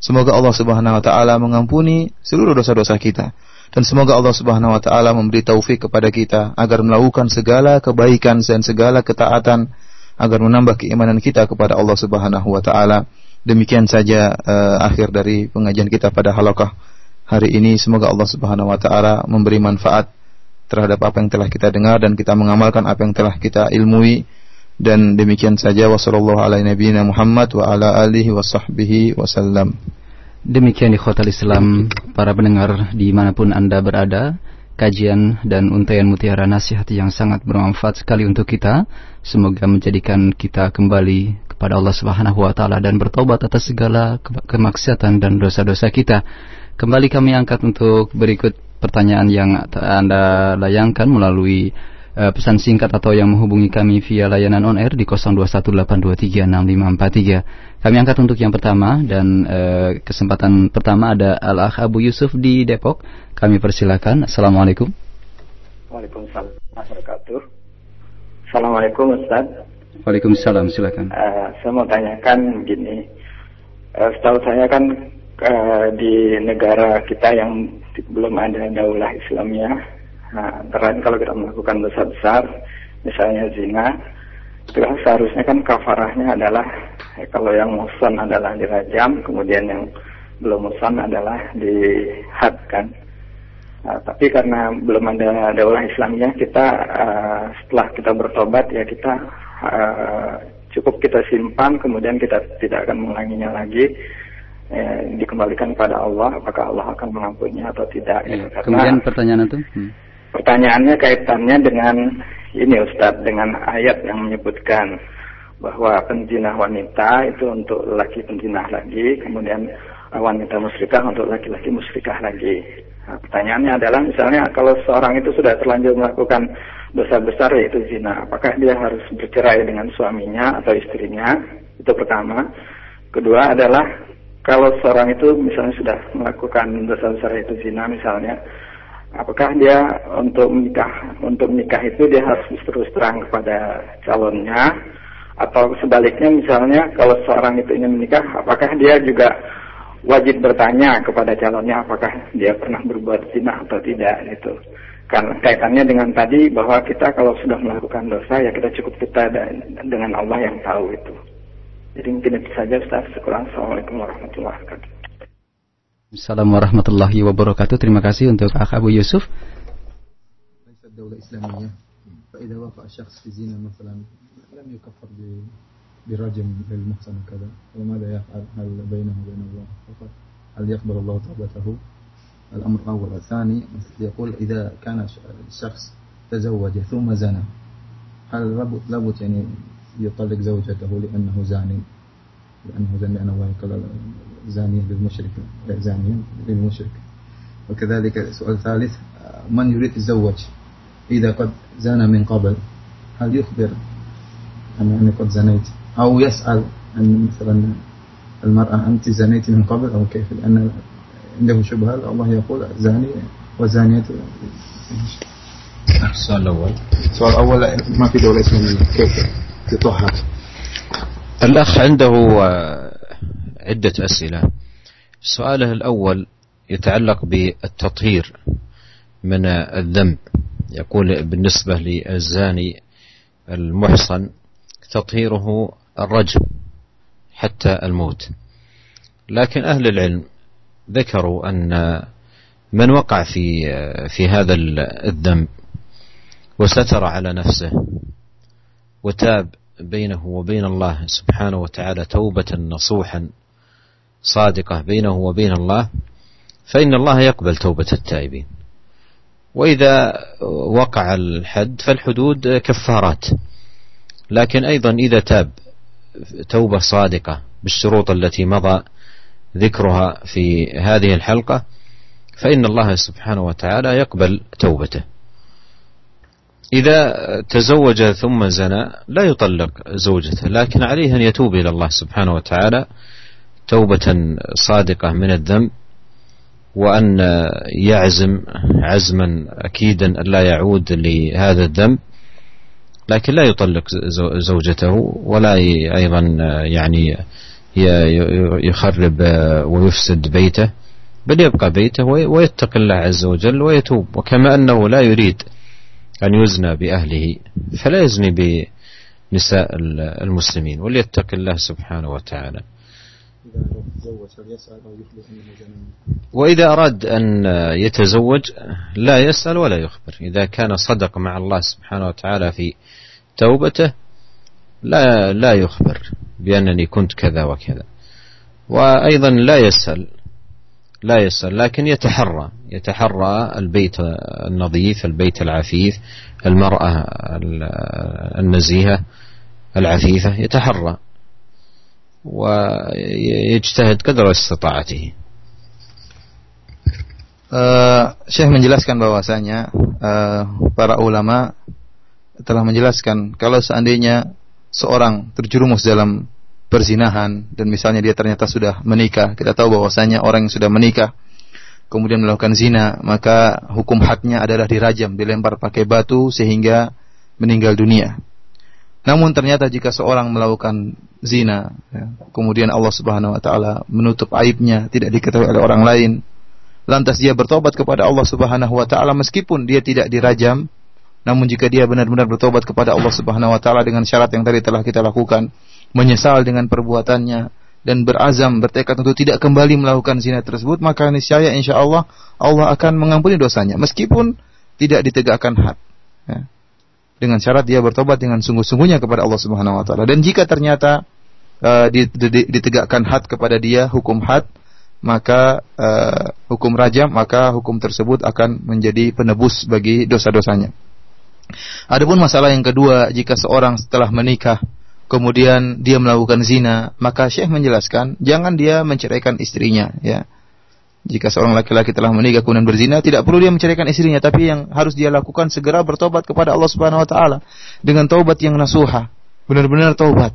Semoga Allah Subhanahu wa taala mengampuni seluruh dosa-dosa kita dan semoga Allah Subhanahu wa taala memberi taufik kepada kita agar melakukan segala kebaikan dan segala ketaatan agar menambah keimanan kita kepada Allah Subhanahu wa taala. Demikian saja uh, akhir dari pengajian kita pada halakah hari ini. Semoga Allah Subhanahu wa taala memberi manfaat terhadap apa yang telah kita dengar dan kita mengamalkan apa yang telah kita ilmui dan demikian saja wasallallahu ala nabiyina Muhammad wa ala alihi wa sahbihi wasallam. Demikian di Islam para pendengar di mana pun anda berada kajian dan untaian mutiara nasihat yang sangat bermanfaat sekali untuk kita. Semoga menjadikan kita kembali kepada Allah Subhanahu wa taala dan bertobat atas segala kemaksiatan dan dosa-dosa kita. Kembali kami angkat untuk berikut pertanyaan yang Anda layangkan melalui uh, pesan singkat atau yang menghubungi kami via layanan on air di 0218236543. Kami angkat untuk yang pertama dan uh, kesempatan pertama ada Al-Akh Abu Yusuf di Depok. Kami persilakan. Assalamualaikum. Waalaikumsalam wabarakatuh. Assalamualaikum Ustaz. Waalaikumsalam, silakan. Uh, saya mau tanyakan begini. Uh, setahu saya kan uh, di negara kita yang belum ada daulah Islamnya, Nah, terakhir kalau kita melakukan dosa besar, misalnya zina, itu kan seharusnya kan kafarahnya adalah ya, kalau yang musan adalah dirajam, kemudian yang belum musan adalah dihadkan. Nah, tapi karena belum ada daulah Islamnya, kita uh, setelah kita bertobat ya kita uh, cukup kita simpan, kemudian kita tidak akan mengulanginya lagi. Ya, dikembalikan kepada Allah, apakah Allah akan mengampuninya atau tidak? Ya, karena, kemudian pertanyaan itu? Hmm Pertanyaannya kaitannya dengan ini Ustadz, dengan ayat yang menyebutkan bahwa penjinah wanita itu untuk laki penjinah lagi, kemudian wanita musyrikah untuk laki-laki musyrikah lagi. Nah, pertanyaannya adalah misalnya kalau seorang itu sudah terlanjur melakukan dosa besar yaitu zina, apakah dia harus bercerai dengan suaminya atau istrinya? Itu pertama. Kedua adalah kalau seorang itu misalnya sudah melakukan dosa besar yaitu zina misalnya, apakah dia untuk menikah untuk menikah itu dia harus terus terang kepada calonnya atau sebaliknya misalnya kalau seorang itu ingin menikah apakah dia juga wajib bertanya kepada calonnya apakah dia pernah berbuat zina atau tidak itu kan kaitannya dengan tadi bahwa kita kalau sudah melakukan dosa ya kita cukup kita dengan Allah yang tahu itu jadi mungkin itu saja Ustaz. Assalamualaikum warahmatullahi wabarakatuh. Assalamualaikum warahmatullahi wabarakatuh. Terima kasih untuk Akh Abu Yusuf. الدولة الإسلامية فإذا وقع شخص في زنا مثلا لم يكفر برجم للمحسن كذا وماذا يفعل هل بينه وبين الله فقط هل يقبل الله توبته الأمر الأول الثاني يقول إذا كان الشخص تزوج ثم زنى هل لابد يعني يطلق زوجته لأنه زاني لأنه زاني لأن زانية للمشرك. لا زانيا للمشرك. وكذلك سؤال ثالث من يريد الزوج إذا قد زنى من قبل؟ هل يخبر أني قد زنيت؟ أو يسأل أن مثلا المرأة أنت زنيت من قبل؟ أو كيف؟ لأن عنده شبهة الله يقول زاني وزانية. السؤال الأول. السؤال الأول ما في دولة إسلامية كيف؟ يطهر الأخ عنده عدة أسئلة. سؤاله الأول يتعلق بالتطهير من الذنب. يقول بالنسبة للزاني المحصن تطهيره الرجم حتى الموت. لكن أهل العلم ذكروا أن من وقع في في هذا الذنب وستر على نفسه وتاب بينه وبين الله سبحانه وتعالى توبة نصوحا صادقة بينه وبين الله فإن الله يقبل توبة التائبين. وإذا وقع الحد فالحدود كفارات. لكن أيضا إذا تاب توبة صادقة بالشروط التي مضى ذكرها في هذه الحلقة فإن الله سبحانه وتعالى يقبل توبته. إذا تزوج ثم زنى لا يطلق زوجته لكن عليه أن يتوب إلى الله سبحانه وتعالى توبة صادقة من الذنب وأن يعزم عزما أكيدا ألا يعود لهذا الذنب لكن لا يطلق زوجته ولا أيضا يعني يخرب ويفسد بيته بل يبقى بيته ويتقي الله عز وجل ويتوب. وكما أنه لا يريد أن يزنى بأهله فلا يزني بنساء المسلمين وليتق الله سبحانه وتعالى. وإذا أراد أن يتزوج لا يسأل ولا يخبر. إذا كان صدق مع الله سبحانه وتعالى في توبته لا لا يخبر بأنني كنت كذا وكذا. وأيضا لا يسأل لا يسأل لكن يتحرى يتحرى البيت النظيف البيت العفيف المرأة النزيهة العفيفة يتحرى. ويجتهد قدر استطاعته Uh, Syekh menjelaskan bahwasanya uh, para ulama telah menjelaskan kalau seandainya seorang terjerumus dalam perzinahan dan misalnya dia ternyata sudah menikah, kita tahu bahwasanya orang yang sudah menikah kemudian melakukan zina, maka hukum hadnya adalah dirajam, dilempar pakai batu sehingga meninggal dunia. Namun ternyata jika seorang melakukan zina, ya, kemudian Allah Subhanahu wa taala menutup aibnya, tidak diketahui oleh orang lain, lantas dia bertobat kepada Allah Subhanahu wa taala meskipun dia tidak dirajam, namun jika dia benar-benar bertobat kepada Allah Subhanahu wa taala dengan syarat yang tadi telah kita lakukan, menyesal dengan perbuatannya dan berazam bertekad untuk tidak kembali melakukan zina tersebut maka niscaya insya Allah Allah akan mengampuni dosanya meskipun tidak ditegakkan had. Ya. dengan syarat dia bertobat dengan sungguh-sungguhnya kepada Allah Subhanahu Wa Taala. Dan jika ternyata uh, ditegakkan had kepada dia hukum had maka uh, hukum rajam maka hukum tersebut akan menjadi penebus bagi dosa-dosanya. Adapun masalah yang kedua jika seorang setelah menikah kemudian dia melakukan zina, maka Syekh menjelaskan jangan dia menceraikan istrinya, ya. Jika seorang laki-laki telah menikah kemudian berzina, tidak perlu dia menceraikan istrinya, tapi yang harus dia lakukan segera bertobat kepada Allah Subhanahu wa taala dengan taubat yang nasuha, benar-benar taubat.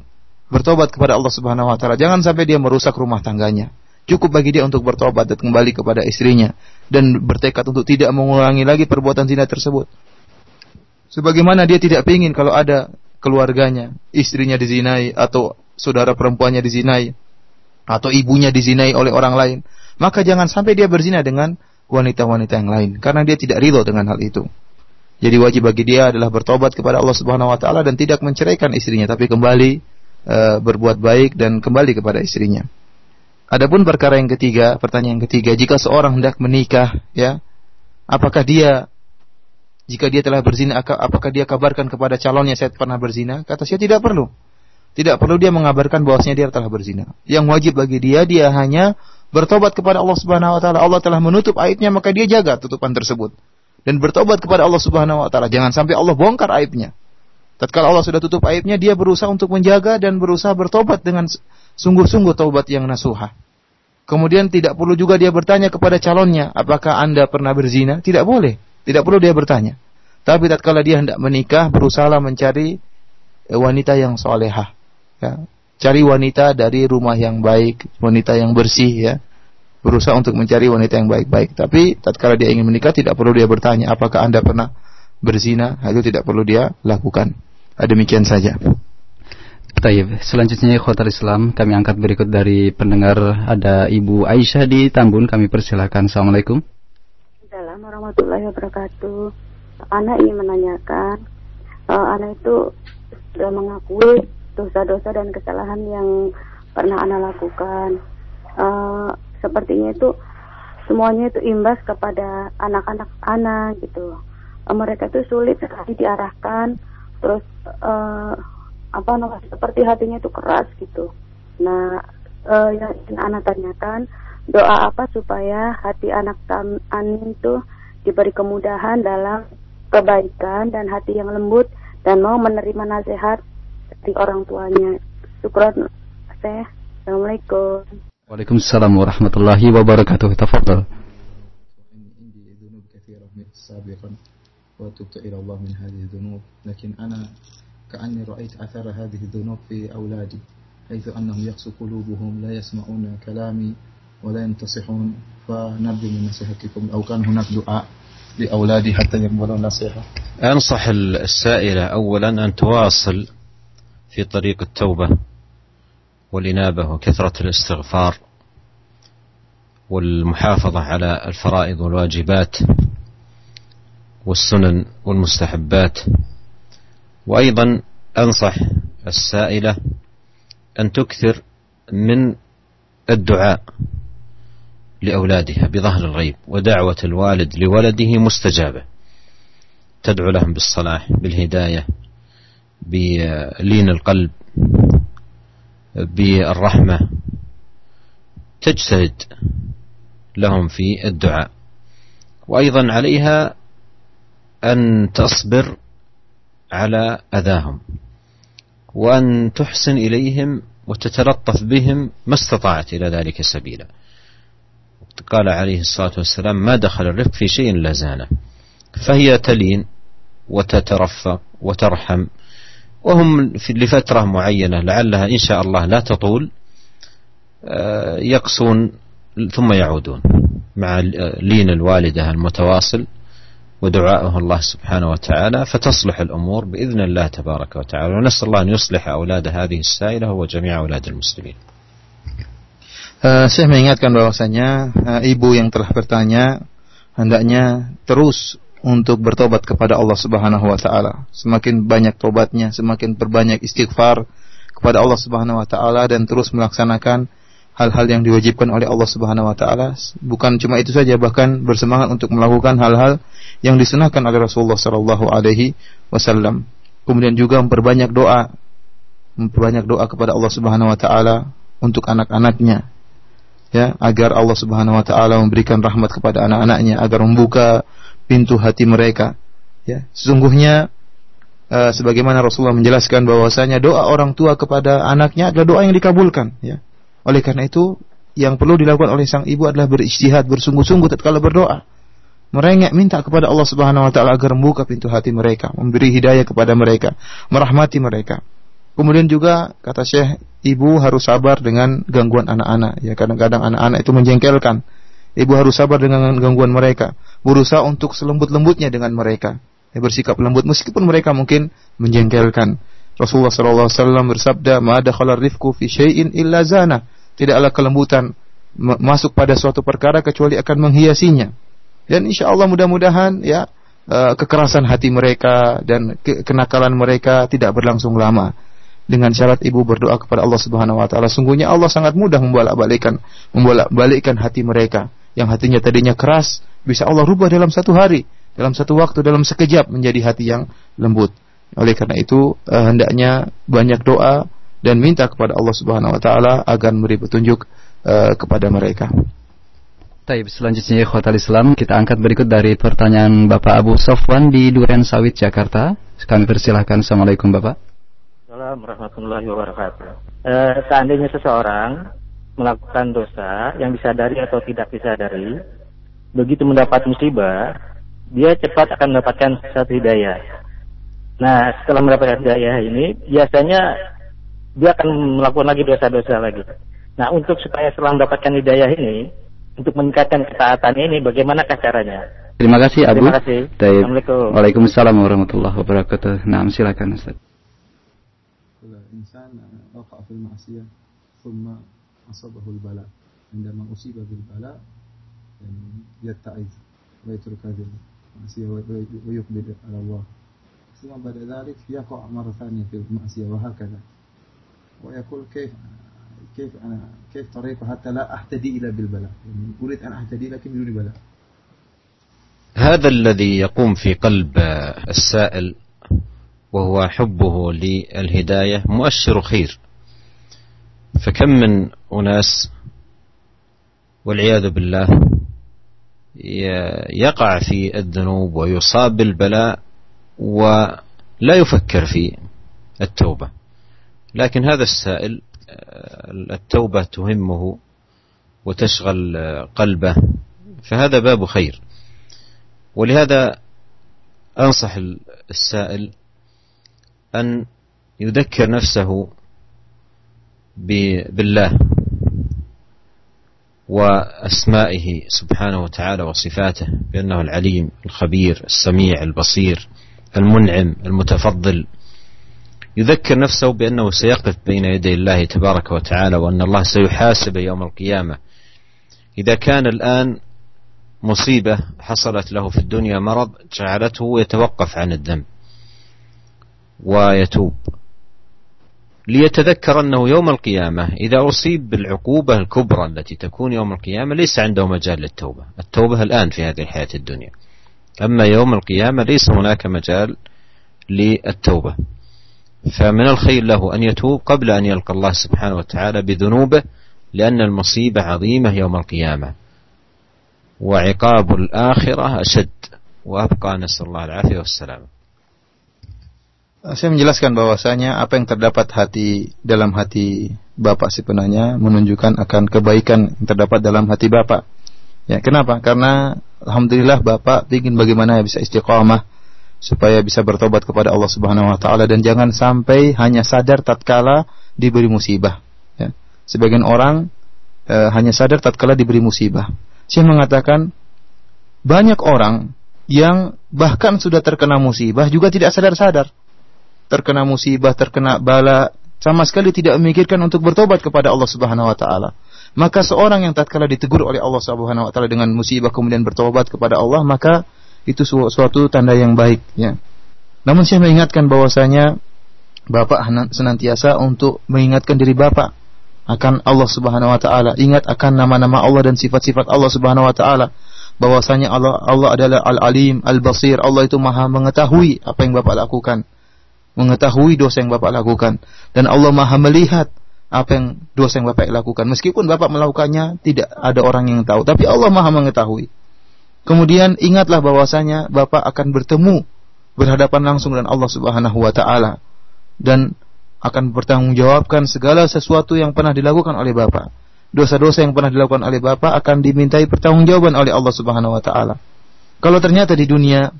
Bertobat kepada Allah Subhanahu wa taala. Jangan sampai dia merusak rumah tangganya. Cukup bagi dia untuk bertobat dan kembali kepada istrinya dan bertekad untuk tidak mengulangi lagi perbuatan zina tersebut. Sebagaimana dia tidak ingin kalau ada keluarganya, istrinya dizinai atau saudara perempuannya dizinai atau ibunya dizinai oleh orang lain, maka jangan sampai dia berzina dengan wanita-wanita yang lain karena dia tidak ridho dengan hal itu. Jadi wajib bagi dia adalah bertobat kepada Allah Subhanahu wa taala dan tidak menceraikan istrinya tapi kembali e, berbuat baik dan kembali kepada istrinya. Adapun perkara yang ketiga, pertanyaan yang ketiga, jika seorang hendak menikah, ya, apakah dia jika dia telah berzina, apakah dia kabarkan kepada calonnya saya pernah berzina? Kata saya tidak perlu. Tidak perlu dia mengabarkan bahwasanya dia telah berzina. Yang wajib bagi dia dia hanya bertobat kepada Allah Subhanahu wa taala. Allah telah menutup aibnya maka dia jaga tutupan tersebut. Dan bertobat kepada Allah Subhanahu wa taala. Jangan sampai Allah bongkar aibnya. Tatkala Allah sudah tutup aibnya, dia berusaha untuk menjaga dan berusaha bertobat dengan sungguh-sungguh taubat yang nasuha. Kemudian tidak perlu juga dia bertanya kepada calonnya, apakah Anda pernah berzina? Tidak boleh. Tidak perlu dia bertanya. Tapi tatkala dia hendak menikah, berusaha mencari eh, wanita yang solehah. Ya. Cari wanita dari rumah yang baik, wanita yang bersih ya. Berusaha untuk mencari wanita yang baik-baik. Tapi tatkala dia ingin menikah tidak perlu dia bertanya apakah Anda pernah berzina, itu tidak perlu dia lakukan. Demikian saja. Taib. Selanjutnya Khotar Islam kami angkat berikut dari pendengar ada Ibu Aisyah di Tambun kami persilakan. Assalamualaikum warahmatullahi wabarakatuh. Anak ingin menanyakan, uh, anak itu sudah mengakui dosa-dosa dan kesalahan yang pernah anak lakukan. Uh, sepertinya itu semuanya itu imbas kepada anak-anak anak gitu. Uh, mereka itu sulit sekali diarahkan, terus uh, apa namanya seperti hatinya itu keras gitu. Nah, uh, yang ingin anak tanyakan doa apa supaya hati anak Anin itu diberi kemudahan dalam kebaikan dan hati yang lembut dan mau menerima nasihat dari orang tuanya. Syukron, saya. Assalamualaikum. Waalaikumsalam warahmatullahi wabarakatuh. Tafadhal. وتبت إلى الله من هذه الذنوب. لكن أنا كأني رأيت أثر هذه الذنوب في أولادي حيث أنهم يقسو قلوبهم لا يسمعون كلامي ولا ينتصحون. فنرجو من نصيحتكم أو كان هناك دعاء لأولادي حتى يقبلوا النصيحة أنصح السائلة أولا أن تواصل في طريق التوبة والإنابة وكثرة الاستغفار والمحافظة على الفرائض والواجبات. والسنن والمستحبات. وأيضا أنصح السائلة أن تكثر من الدعاء لأولادها بظهر الغيب ودعوة الوالد لولده مستجابة. تدعو لهم بالصلاح بالهداية بلين القلب بالرحمة. تجتهد لهم في الدعاء. وأيضا عليها أن تصبر على أذاهم وأن تحسن إليهم وتتلطف بهم ما استطاعت إلى ذلك سبيلا. قال عليه الصلاة والسلام ما دخل الرفق في شيء لا زانه فهي تلين وتترفق وترحم وهم لفترة معينة لعلها إن شاء الله لا تطول يقسون ثم يعودون مع لين الوالدة المتواصل ودعائه الله سبحانه وتعالى فتصلح الأمور بإذن الله تبارك وتعالى ونسأل الله أن يصلح أولاد هذه السائلة وجميع أولاد المسلمين Uh, saya mengingatkan bahwasanya uh, ibu yang telah bertanya hendaknya terus untuk bertobat kepada Allah Subhanahu wa taala. Semakin banyak tobatnya, semakin berbanyak istighfar kepada Allah Subhanahu wa taala dan terus melaksanakan hal-hal yang diwajibkan oleh Allah Subhanahu wa taala. Bukan cuma itu saja bahkan bersemangat untuk melakukan hal-hal yang disunahkan oleh Rasulullah sallallahu alaihi wasallam. Kemudian juga memperbanyak doa, memperbanyak doa kepada Allah Subhanahu wa taala untuk anak-anaknya. Ya, agar Allah Subhanahu wa taala memberikan rahmat kepada anak-anaknya, agar membuka pintu hati mereka. Ya, sesungguhnya uh, sebagaimana Rasulullah menjelaskan bahwasanya doa orang tua kepada anaknya adalah doa yang dikabulkan, ya. Oleh karena itu, yang perlu dilakukan oleh sang ibu adalah beristihad, bersungguh-sungguh tatkala berdoa merengek minta kepada Allah Subhanahu wa taala agar membuka pintu hati mereka, memberi hidayah kepada mereka, merahmati mereka. Kemudian juga kata Syekh, ibu harus sabar dengan gangguan anak-anak. Ya kadang-kadang anak-anak itu menjengkelkan. Ibu harus sabar dengan gangguan mereka, berusaha untuk selembut-lembutnya dengan mereka. Ya, bersikap lembut meskipun mereka mungkin menjengkelkan. Rasulullah SAW bersabda, "Ma dakhala rifqu fi syai'in illa zana." Tidaklah kelembutan masuk pada suatu perkara kecuali akan menghiasinya. Dan insya Allah mudah-mudahan ya eh, kekerasan hati mereka dan kenakalan mereka tidak berlangsung lama. Dengan syarat ibu berdoa kepada Allah Subhanahu wa taala. Sungguhnya Allah sangat mudah membolak-balikkan membolak-balikkan hati mereka yang hatinya tadinya keras bisa Allah rubah dalam satu hari, dalam satu waktu, dalam sekejap menjadi hati yang lembut. Oleh karena itu eh, hendaknya banyak doa dan minta kepada Allah Subhanahu wa taala agar memberi petunjuk eh, kepada mereka. Taib, selanjutnya Khotal Islam kita angkat berikut dari pertanyaan Bapak Abu Sofwan di Duren Sawit Jakarta. Kami persilahkan. Assalamualaikum Bapak. Assalamualaikum warahmatullahi wabarakatuh. E, seandainya seseorang melakukan dosa yang disadari atau tidak disadari, begitu mendapat musibah, dia cepat akan mendapatkan satu hidayah. Nah, setelah mendapatkan hidayah ini, biasanya dia akan melakukan lagi dosa-dosa lagi. Nah, untuk supaya setelah mendapatkan hidayah ini, untuk meningkatkan ketaatan ini bagaimana caranya? Terima kasih Abu. Terima kasih. Assalamualaikum. Waalaikumsalam warahmatullahi wabarakatuh. Nah, silakan Ustaz. الإنسان وقع في المعصية ثم أصابه البلاء عندما أصيب بالبلاء يعني يتعظ ويترك هذه المعصية ويقبل على الله ثم بعد ذلك يقع مرة ثانية في المعصية وهكذا. ويقول كيف كيف أنا كيف طريقه حتى لا أهتدي إلى بالبلاء؟ يعني أريد أن أهتدي لكن بدون بلاء. هذا الذي يقوم في قلب السائل وهو حبه للهداية مؤشر خير. فكم من أناس والعياذ بالله يقع في الذنوب ويصاب بالبلاء ولا يفكر في التوبة. لكن هذا السائل التوبة تهمه وتشغل قلبه فهذا باب خير. ولهذا أنصح السائل أن يذكر نفسه بالله وأسمائه سبحانه وتعالى وصفاته بأنه العليم الخبير السميع البصير. المنعم المتفضل يذكر نفسه بأنه سيقف بين يدي الله تبارك وتعالى وأن الله سيحاسب يوم القيامة. إذا كان الآن مصيبة حصلت له في الدنيا مرض جعلته يتوقف عن الذنب ويتوب. ليتذكر أنه يوم القيامة إذا أصيب بالعقوبة الكبرى التي تكون يوم القيامة ليس عنده مجال للتوبة. التوبة الآن في هذه الحياة الدنيا. أما يوم القيامة ليس هناك مجال للتوبة فمن الخير له أن يتوب قبل أن يلقى الله سبحانه وتعالى بذنوبه لأن المصيبة عظيمة يوم القيامة وعقاب الآخرة أشد وأبقى نسأل الله العافية والسلامة Saya menjelaskan bahwasanya apa yang terdapat hati dalam hati Bapak si penanya menunjukkan akan kebaikan yang terdapat dalam hati Bapak. Ya, kenapa? Karena alhamdulillah Bapak ingin bagaimana bisa istiqamah supaya bisa bertobat kepada Allah Subhanahu wa taala dan jangan sampai hanya sadar tatkala diberi musibah. Ya. Sebagian orang e, hanya sadar tatkala diberi musibah. Saya mengatakan banyak orang yang bahkan sudah terkena musibah juga tidak sadar-sadar terkena musibah, terkena bala, sama sekali tidak memikirkan untuk bertobat kepada Allah Subhanahu wa taala. Maka seorang yang tatkala ditegur oleh Allah Subhanahu wa taala dengan musibah kemudian bertobat kepada Allah, maka itu suatu tanda yang baik ya. Namun saya mengingatkan bahwasanya Bapak senantiasa untuk mengingatkan diri Bapak akan Allah Subhanahu wa taala, ingat akan nama-nama Allah dan sifat-sifat Allah Subhanahu wa taala. Bahwasanya Allah Allah adalah Al-Alim, Al-Basir. Allah itu Maha mengetahui apa yang Bapak lakukan mengetahui dosa yang Bapak lakukan dan Allah Maha melihat apa yang dosa yang Bapak lakukan. Meskipun Bapak melakukannya tidak ada orang yang tahu, tapi Allah Maha mengetahui. Kemudian ingatlah bahwasanya Bapak akan bertemu berhadapan langsung dengan Allah Subhanahu wa taala dan akan bertanggungjawabkan segala sesuatu yang pernah dilakukan oleh Bapak. Dosa-dosa yang pernah dilakukan oleh Bapak akan dimintai pertanggungjawaban oleh Allah Subhanahu wa taala. Kalau ternyata di dunia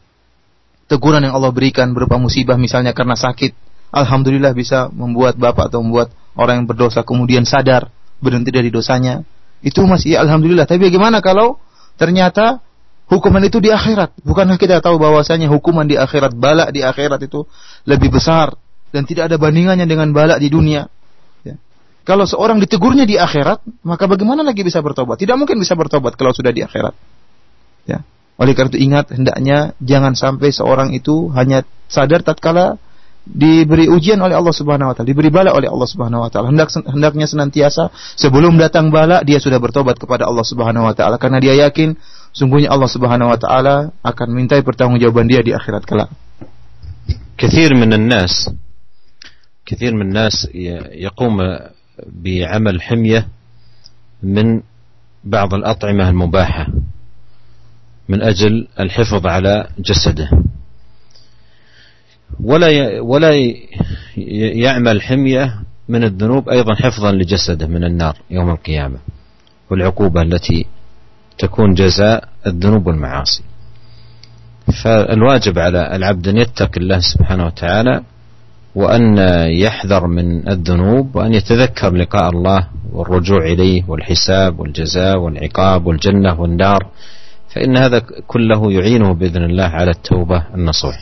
teguran yang Allah berikan berupa musibah misalnya karena sakit, alhamdulillah bisa membuat bapak atau membuat orang yang berdosa kemudian sadar berhenti dari dosanya. Itu masih ya, alhamdulillah. Tapi bagaimana kalau ternyata hukuman itu di akhirat? Bukankah kita tahu bahwasanya hukuman di akhirat, balak di akhirat itu lebih besar dan tidak ada bandingannya dengan balak di dunia. Ya. Kalau seorang ditegurnya di akhirat, maka bagaimana lagi bisa bertobat? Tidak mungkin bisa bertobat kalau sudah di akhirat. Ya. Oleh karena itu ingat hendaknya jangan sampai seorang itu hanya sadar tatkala diberi ujian oleh Allah Subhanahu wa taala, diberi bala oleh Allah Subhanahu wa taala. Hendak hendaknya senantiasa sebelum datang bala dia sudah bertobat kepada Allah Subhanahu wa taala karena dia yakin sungguhnya Allah Subhanahu wa taala akan mintai pertanggungjawaban dia di akhirat kelak. كثير من الناس كثير من الناس يقوم بعمل حمية من بعض الأطعمة المباحة من أجل الحفظ على جسده ولا ولا يعمل حمية من الذنوب أيضا حفظا لجسده من النار يوم القيامة والعقوبة التي تكون جزاء الذنوب والمعاصي. فالواجب على العبد أن يتقي الله سبحانه وتعالى وأن يحذر من الذنوب وأن يتذكر لقاء الله والرجوع إليه والحساب والجزاء والعقاب والجنة والنار. فإن هذا كله يعينه بإذن الله على التوبة النصوح.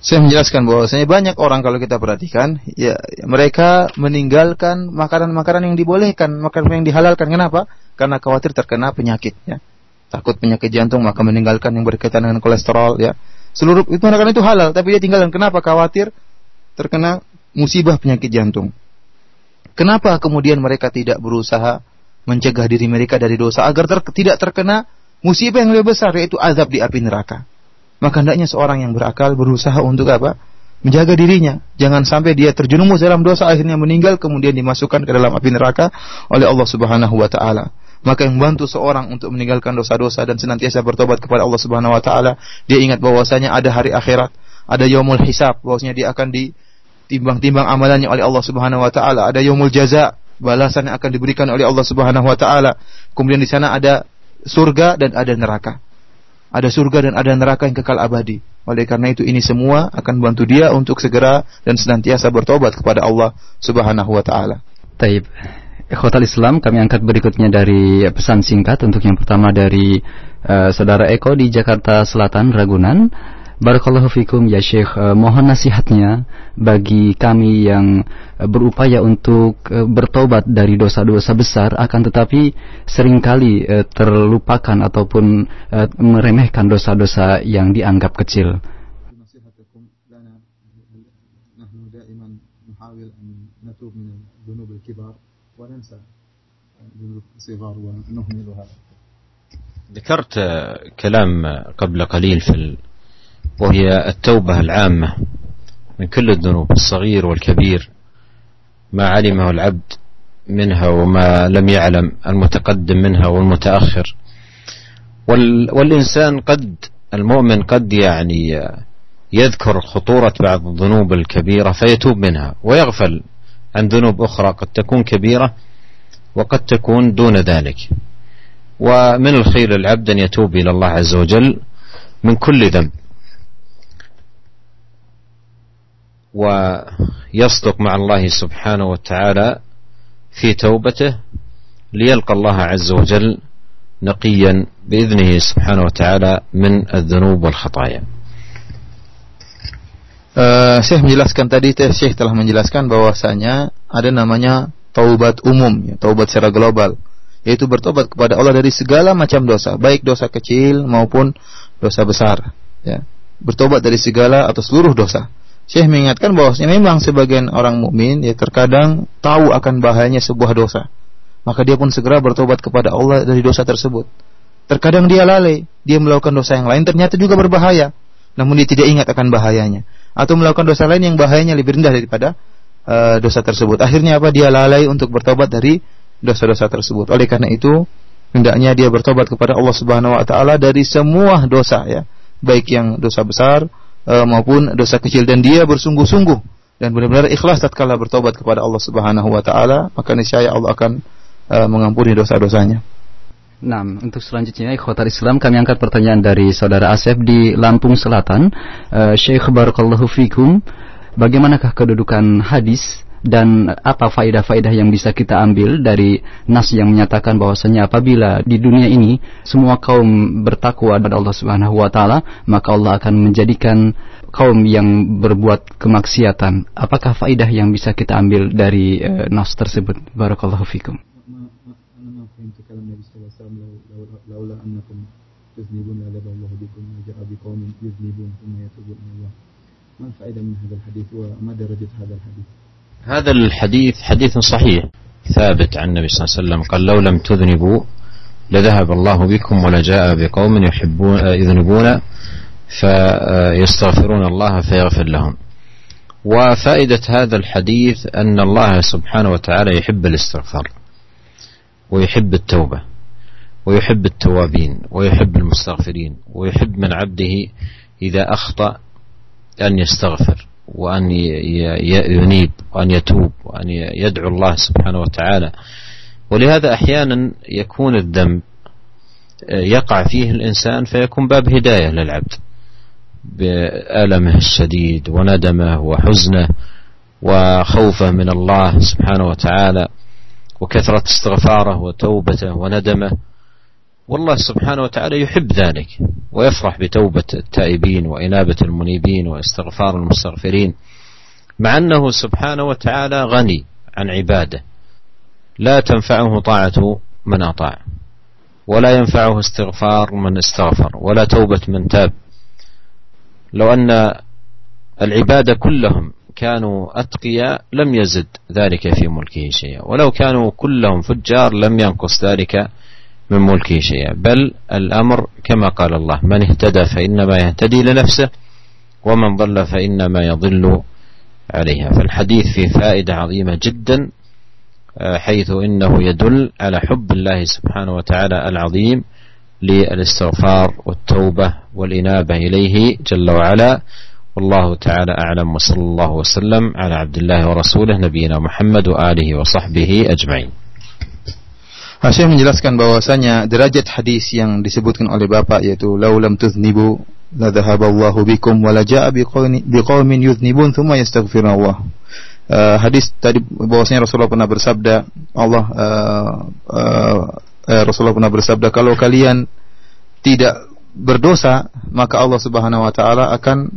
Saya menjelaskan bahwasanya banyak orang kalau kita perhatikan, ya mereka meninggalkan makanan-makanan yang dibolehkan, makanan yang dihalalkan. Kenapa? Karena khawatir terkena penyakit. Ya. Takut penyakit jantung, maka meninggalkan yang berkaitan dengan kolesterol. Ya. Seluruh itu makanan itu halal, tapi dia tinggalkan. Kenapa? Khawatir terkena musibah penyakit jantung. Kenapa kemudian mereka tidak berusaha mencegah diri mereka dari dosa agar ter tidak terkena musibah yang lebih besar yaitu azab di api neraka. Maka hendaknya seorang yang berakal berusaha untuk apa? Menjaga dirinya. Jangan sampai dia terjerumus dalam dosa akhirnya meninggal kemudian dimasukkan ke dalam api neraka oleh Allah Subhanahu wa taala. Maka yang membantu seorang untuk meninggalkan dosa-dosa dan senantiasa bertobat kepada Allah Subhanahu wa taala, dia ingat bahwasanya ada hari akhirat, ada yaumul hisab, bahwasanya dia akan ditimbang-timbang amalannya oleh Allah Subhanahu wa taala, ada yaumul jaza, balasan yang akan diberikan oleh Allah Subhanahu wa taala. Kemudian di sana ada surga dan ada neraka. Ada surga dan ada neraka yang kekal abadi. Oleh karena itu ini semua akan bantu dia untuk segera dan senantiasa bertobat kepada Allah Subhanahu wa taala. Taib. Ikhwatal Islam kami angkat berikutnya dari pesan singkat untuk yang pertama dari uh, saudara Eko di Jakarta Selatan Ragunan. Barakallahu fikum ya Syekh, uh, mohon nasihatnya bagi kami yang uh, berupaya untuk uh, bertobat dari dosa-dosa besar akan tetapi seringkali uh, terlupakan ataupun uh, meremehkan dosa-dosa yang dianggap kecil. ذكرت كلام قبل قليل في وهي التوبة العامة من كل الذنوب الصغير والكبير ما علمه العبد منها وما لم يعلم المتقدم منها والمتأخر. والإنسان قد المؤمن قد يعني يذكر خطورة بعض الذنوب الكبيرة فيتوب منها ويغفل عن ذنوب أخرى قد تكون كبيرة وقد تكون دون ذلك. ومن الخير العبد أن يتوب إلى الله عز وجل من كل ذنب. ويصدق مع الله سبحانه وتعالى في توبته ليلقى الله عز وجل نقيا باذنه سبحانه وتعالى من الذنوب والخطايا. Uh, Syekh menjelaskan tadi Syekh telah menjelaskan bahwasanya ada namanya taubat umum, ya, taubat secara global, yaitu bertobat kepada Allah dari segala macam dosa, baik dosa kecil maupun dosa besar, ya. Bertobat dari segala atau seluruh dosa. Syekh mengingatkan bahwasanya memang sebagian orang mukmin ya terkadang tahu akan bahayanya sebuah dosa. Maka dia pun segera bertobat kepada Allah dari dosa tersebut. Terkadang dia lalai, dia melakukan dosa yang lain ternyata juga berbahaya, namun dia tidak ingat akan bahayanya. Atau melakukan dosa lain yang bahayanya lebih rendah daripada uh, dosa tersebut. Akhirnya apa? Dia lalai untuk bertobat dari dosa-dosa tersebut. Oleh karena itu, hendaknya dia bertobat kepada Allah Subhanahu wa taala dari semua dosa ya, baik yang dosa besar uh, maupun dosa kecil dan dia bersungguh-sungguh dan benar-benar ikhlas tatkala bertobat kepada Allah Subhanahu wa taala, maka niscaya Allah akan uh, mengampuni dosa-dosanya. Nah, untuk selanjutnya ikhwatar Islam kami angkat pertanyaan dari saudara Asep di Lampung Selatan. Uh, Syekh Barakallahu Fikum, bagaimanakah kedudukan hadis dan apa faedah-faedah yang bisa kita ambil dari nas yang menyatakan bahwasanya apabila di dunia ini semua kaum bertakwa kepada Allah Subhanahu wa taala maka Allah akan menjadikan kaum yang berbuat kemaksiatan apakah faedah yang bisa kita ambil dari uh, nas tersebut barakallahu fikum ما الفائدة من هذا الحديث وما درجة هذا الحديث هذا الحديث حديث صحيح ثابت عن النبي صلى الله عليه وسلم قال لو لم تذنبوا لذهب الله بكم ولجاء بقوم يحبون يذنبون فيستغفرون الله فيغفر لهم. وفائدة هذا الحديث أن الله سبحانه وتعالى يحب الاستغفار ويحب التوبة ويحب التوابين ويحب المستغفرين ويحب من عبده إذا أخطأ أن يستغفر. وأن ينيب وأن يتوب وأن يدعو الله سبحانه وتعالى. ولهذا أحيانا يكون الذنب يقع فيه الإنسان فيكون باب هداية للعبد بألمه الشديد وندمه وحزنه وخوفه من الله سبحانه وتعالى وكثرة استغفاره وتوبته وندمه. والله سبحانه وتعالى يحب ذلك ويفرح بتوبة التائبين وإنابة المنيبين واستغفار المستغفرين مع أنه سبحانه وتعالى غني عن عباده. لا تنفعه طاعة من أطاع ولا ينفعه استغفار من استغفر ولا توبة من تاب. لو أن العباد كلهم كانوا أتقياء لم يزد ذلك في ملكه شيئا ولو كانوا كلهم فجار لم ينقص ذلك من ملكه شيئا. بل الأمر كما قال الله من اهتدى فإنما يهتدي لنفسه ومن ضل فإنما يضل عليها. فالحديث فيه فائدة عظيمة جدا آه، حيث إنه يدل على حب الله سبحانه وتعالى العظيم للاستغفار والتوبة والإنابة إليه جل وعلا. والله تعالى أعلم وصلى الله وسلم على عبد الله ورسوله نبينا محمد وآله وصحبه أجمعين. Syekh menjelaskan bahwasanya derajat hadis yang disebutkan oleh Bapak yaitu laulam tuznibu la dhahaballahu bikum wa la jaa biqaumin yuznibun thumma yastaghfirullah. Uh, hadis tadi bahwasanya Rasulullah pernah bersabda Allah uh, uh, uh, Rasulullah pernah bersabda kalau kalian tidak berdosa maka Allah Subhanahu wa taala akan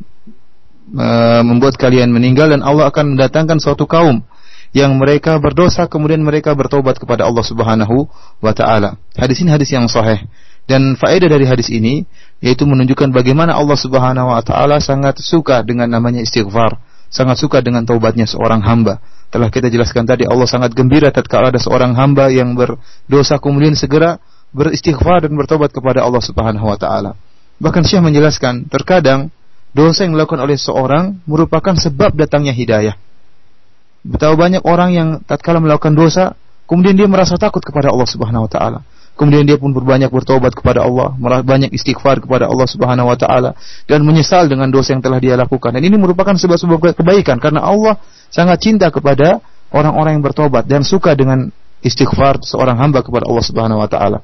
uh, membuat kalian meninggal dan Allah akan mendatangkan suatu kaum yang mereka berdosa kemudian mereka bertobat kepada Allah Subhanahu wa taala. Hadis ini hadis yang sahih dan faedah dari hadis ini yaitu menunjukkan bagaimana Allah Subhanahu wa taala sangat suka dengan namanya istighfar, sangat suka dengan taubatnya seorang hamba. Telah kita jelaskan tadi Allah sangat gembira tatkala ada seorang hamba yang berdosa kemudian segera beristighfar dan bertobat kepada Allah Subhanahu wa taala. Bahkan Syekh menjelaskan terkadang dosa yang dilakukan oleh seorang merupakan sebab datangnya hidayah. Betapa banyak orang yang tatkala melakukan dosa, kemudian dia merasa takut kepada Allah Subhanahu wa taala. Kemudian dia pun berbanyak bertobat kepada Allah, banyak istighfar kepada Allah Subhanahu wa taala dan menyesal dengan dosa yang telah dia lakukan. Dan ini merupakan sebuah kebaikan karena Allah sangat cinta kepada orang-orang yang bertobat dan suka dengan istighfar seorang hamba kepada Allah Subhanahu wa taala.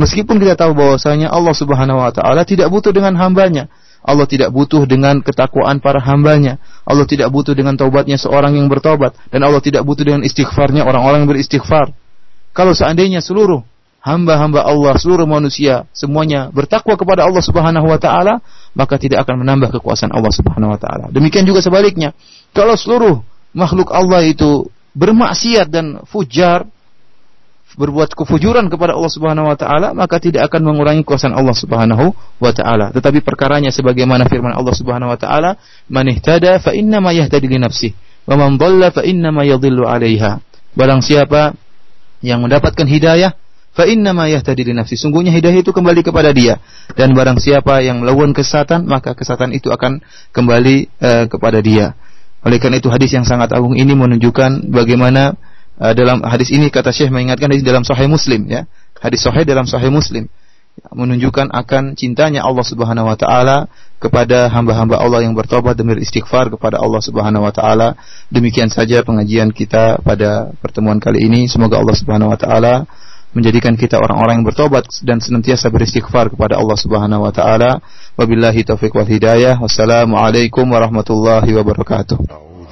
Meskipun kita tahu bahwasanya Allah Subhanahu wa taala tidak butuh dengan hambanya, Allah tidak butuh dengan ketakwaan para hambanya. Allah tidak butuh dengan taubatnya seorang yang bertobat. Dan Allah tidak butuh dengan istighfarnya orang-orang yang beristighfar. Kalau seandainya seluruh hamba-hamba Allah, seluruh manusia, semuanya bertakwa kepada Allah Subhanahu wa taala, maka tidak akan menambah kekuasaan Allah Subhanahu wa taala. Demikian juga sebaliknya. Kalau seluruh makhluk Allah itu bermaksiat dan fujar, berbuat kefujuran kepada Allah Subhanahu wa taala maka tidak akan mengurangi kuasa Allah Subhanahu wa taala. Tetapi perkaranya sebagaimana firman Allah Subhanahu wa taala man ihtada fa inna ma yahtadi li nafsihi wa man dhalla fa inna ma yadhillu 'alaiha. Barang siapa yang mendapatkan hidayah fa inna ma yahtadi li nafsi sungguhnya hidayah itu kembali kepada dia. Dan barang siapa yang melakukan kesesatan maka kesesatan itu akan kembali uh, kepada dia. Oleh karena itu hadis yang sangat agung ini menunjukkan bagaimana uh, dalam hadis ini kata Syekh mengingatkan hadis dalam Sahih Muslim ya. Hadis Sahih dalam Sahih Muslim menunjukkan akan cintanya Allah Subhanahu wa taala kepada hamba-hamba Allah yang bertobat dan beristighfar kepada Allah Subhanahu wa taala. Demikian saja pengajian kita pada pertemuan kali ini. Semoga Allah Subhanahu wa taala menjadikan kita orang-orang yang bertobat dan senantiasa beristighfar kepada Allah Subhanahu wa taala. Wabillahi taufik wal hidayah. Wassalamualaikum warahmatullahi wabarakatuh.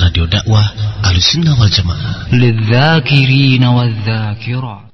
راديو دعوة أهل السنة والجماعة للذاكرين والذاكرات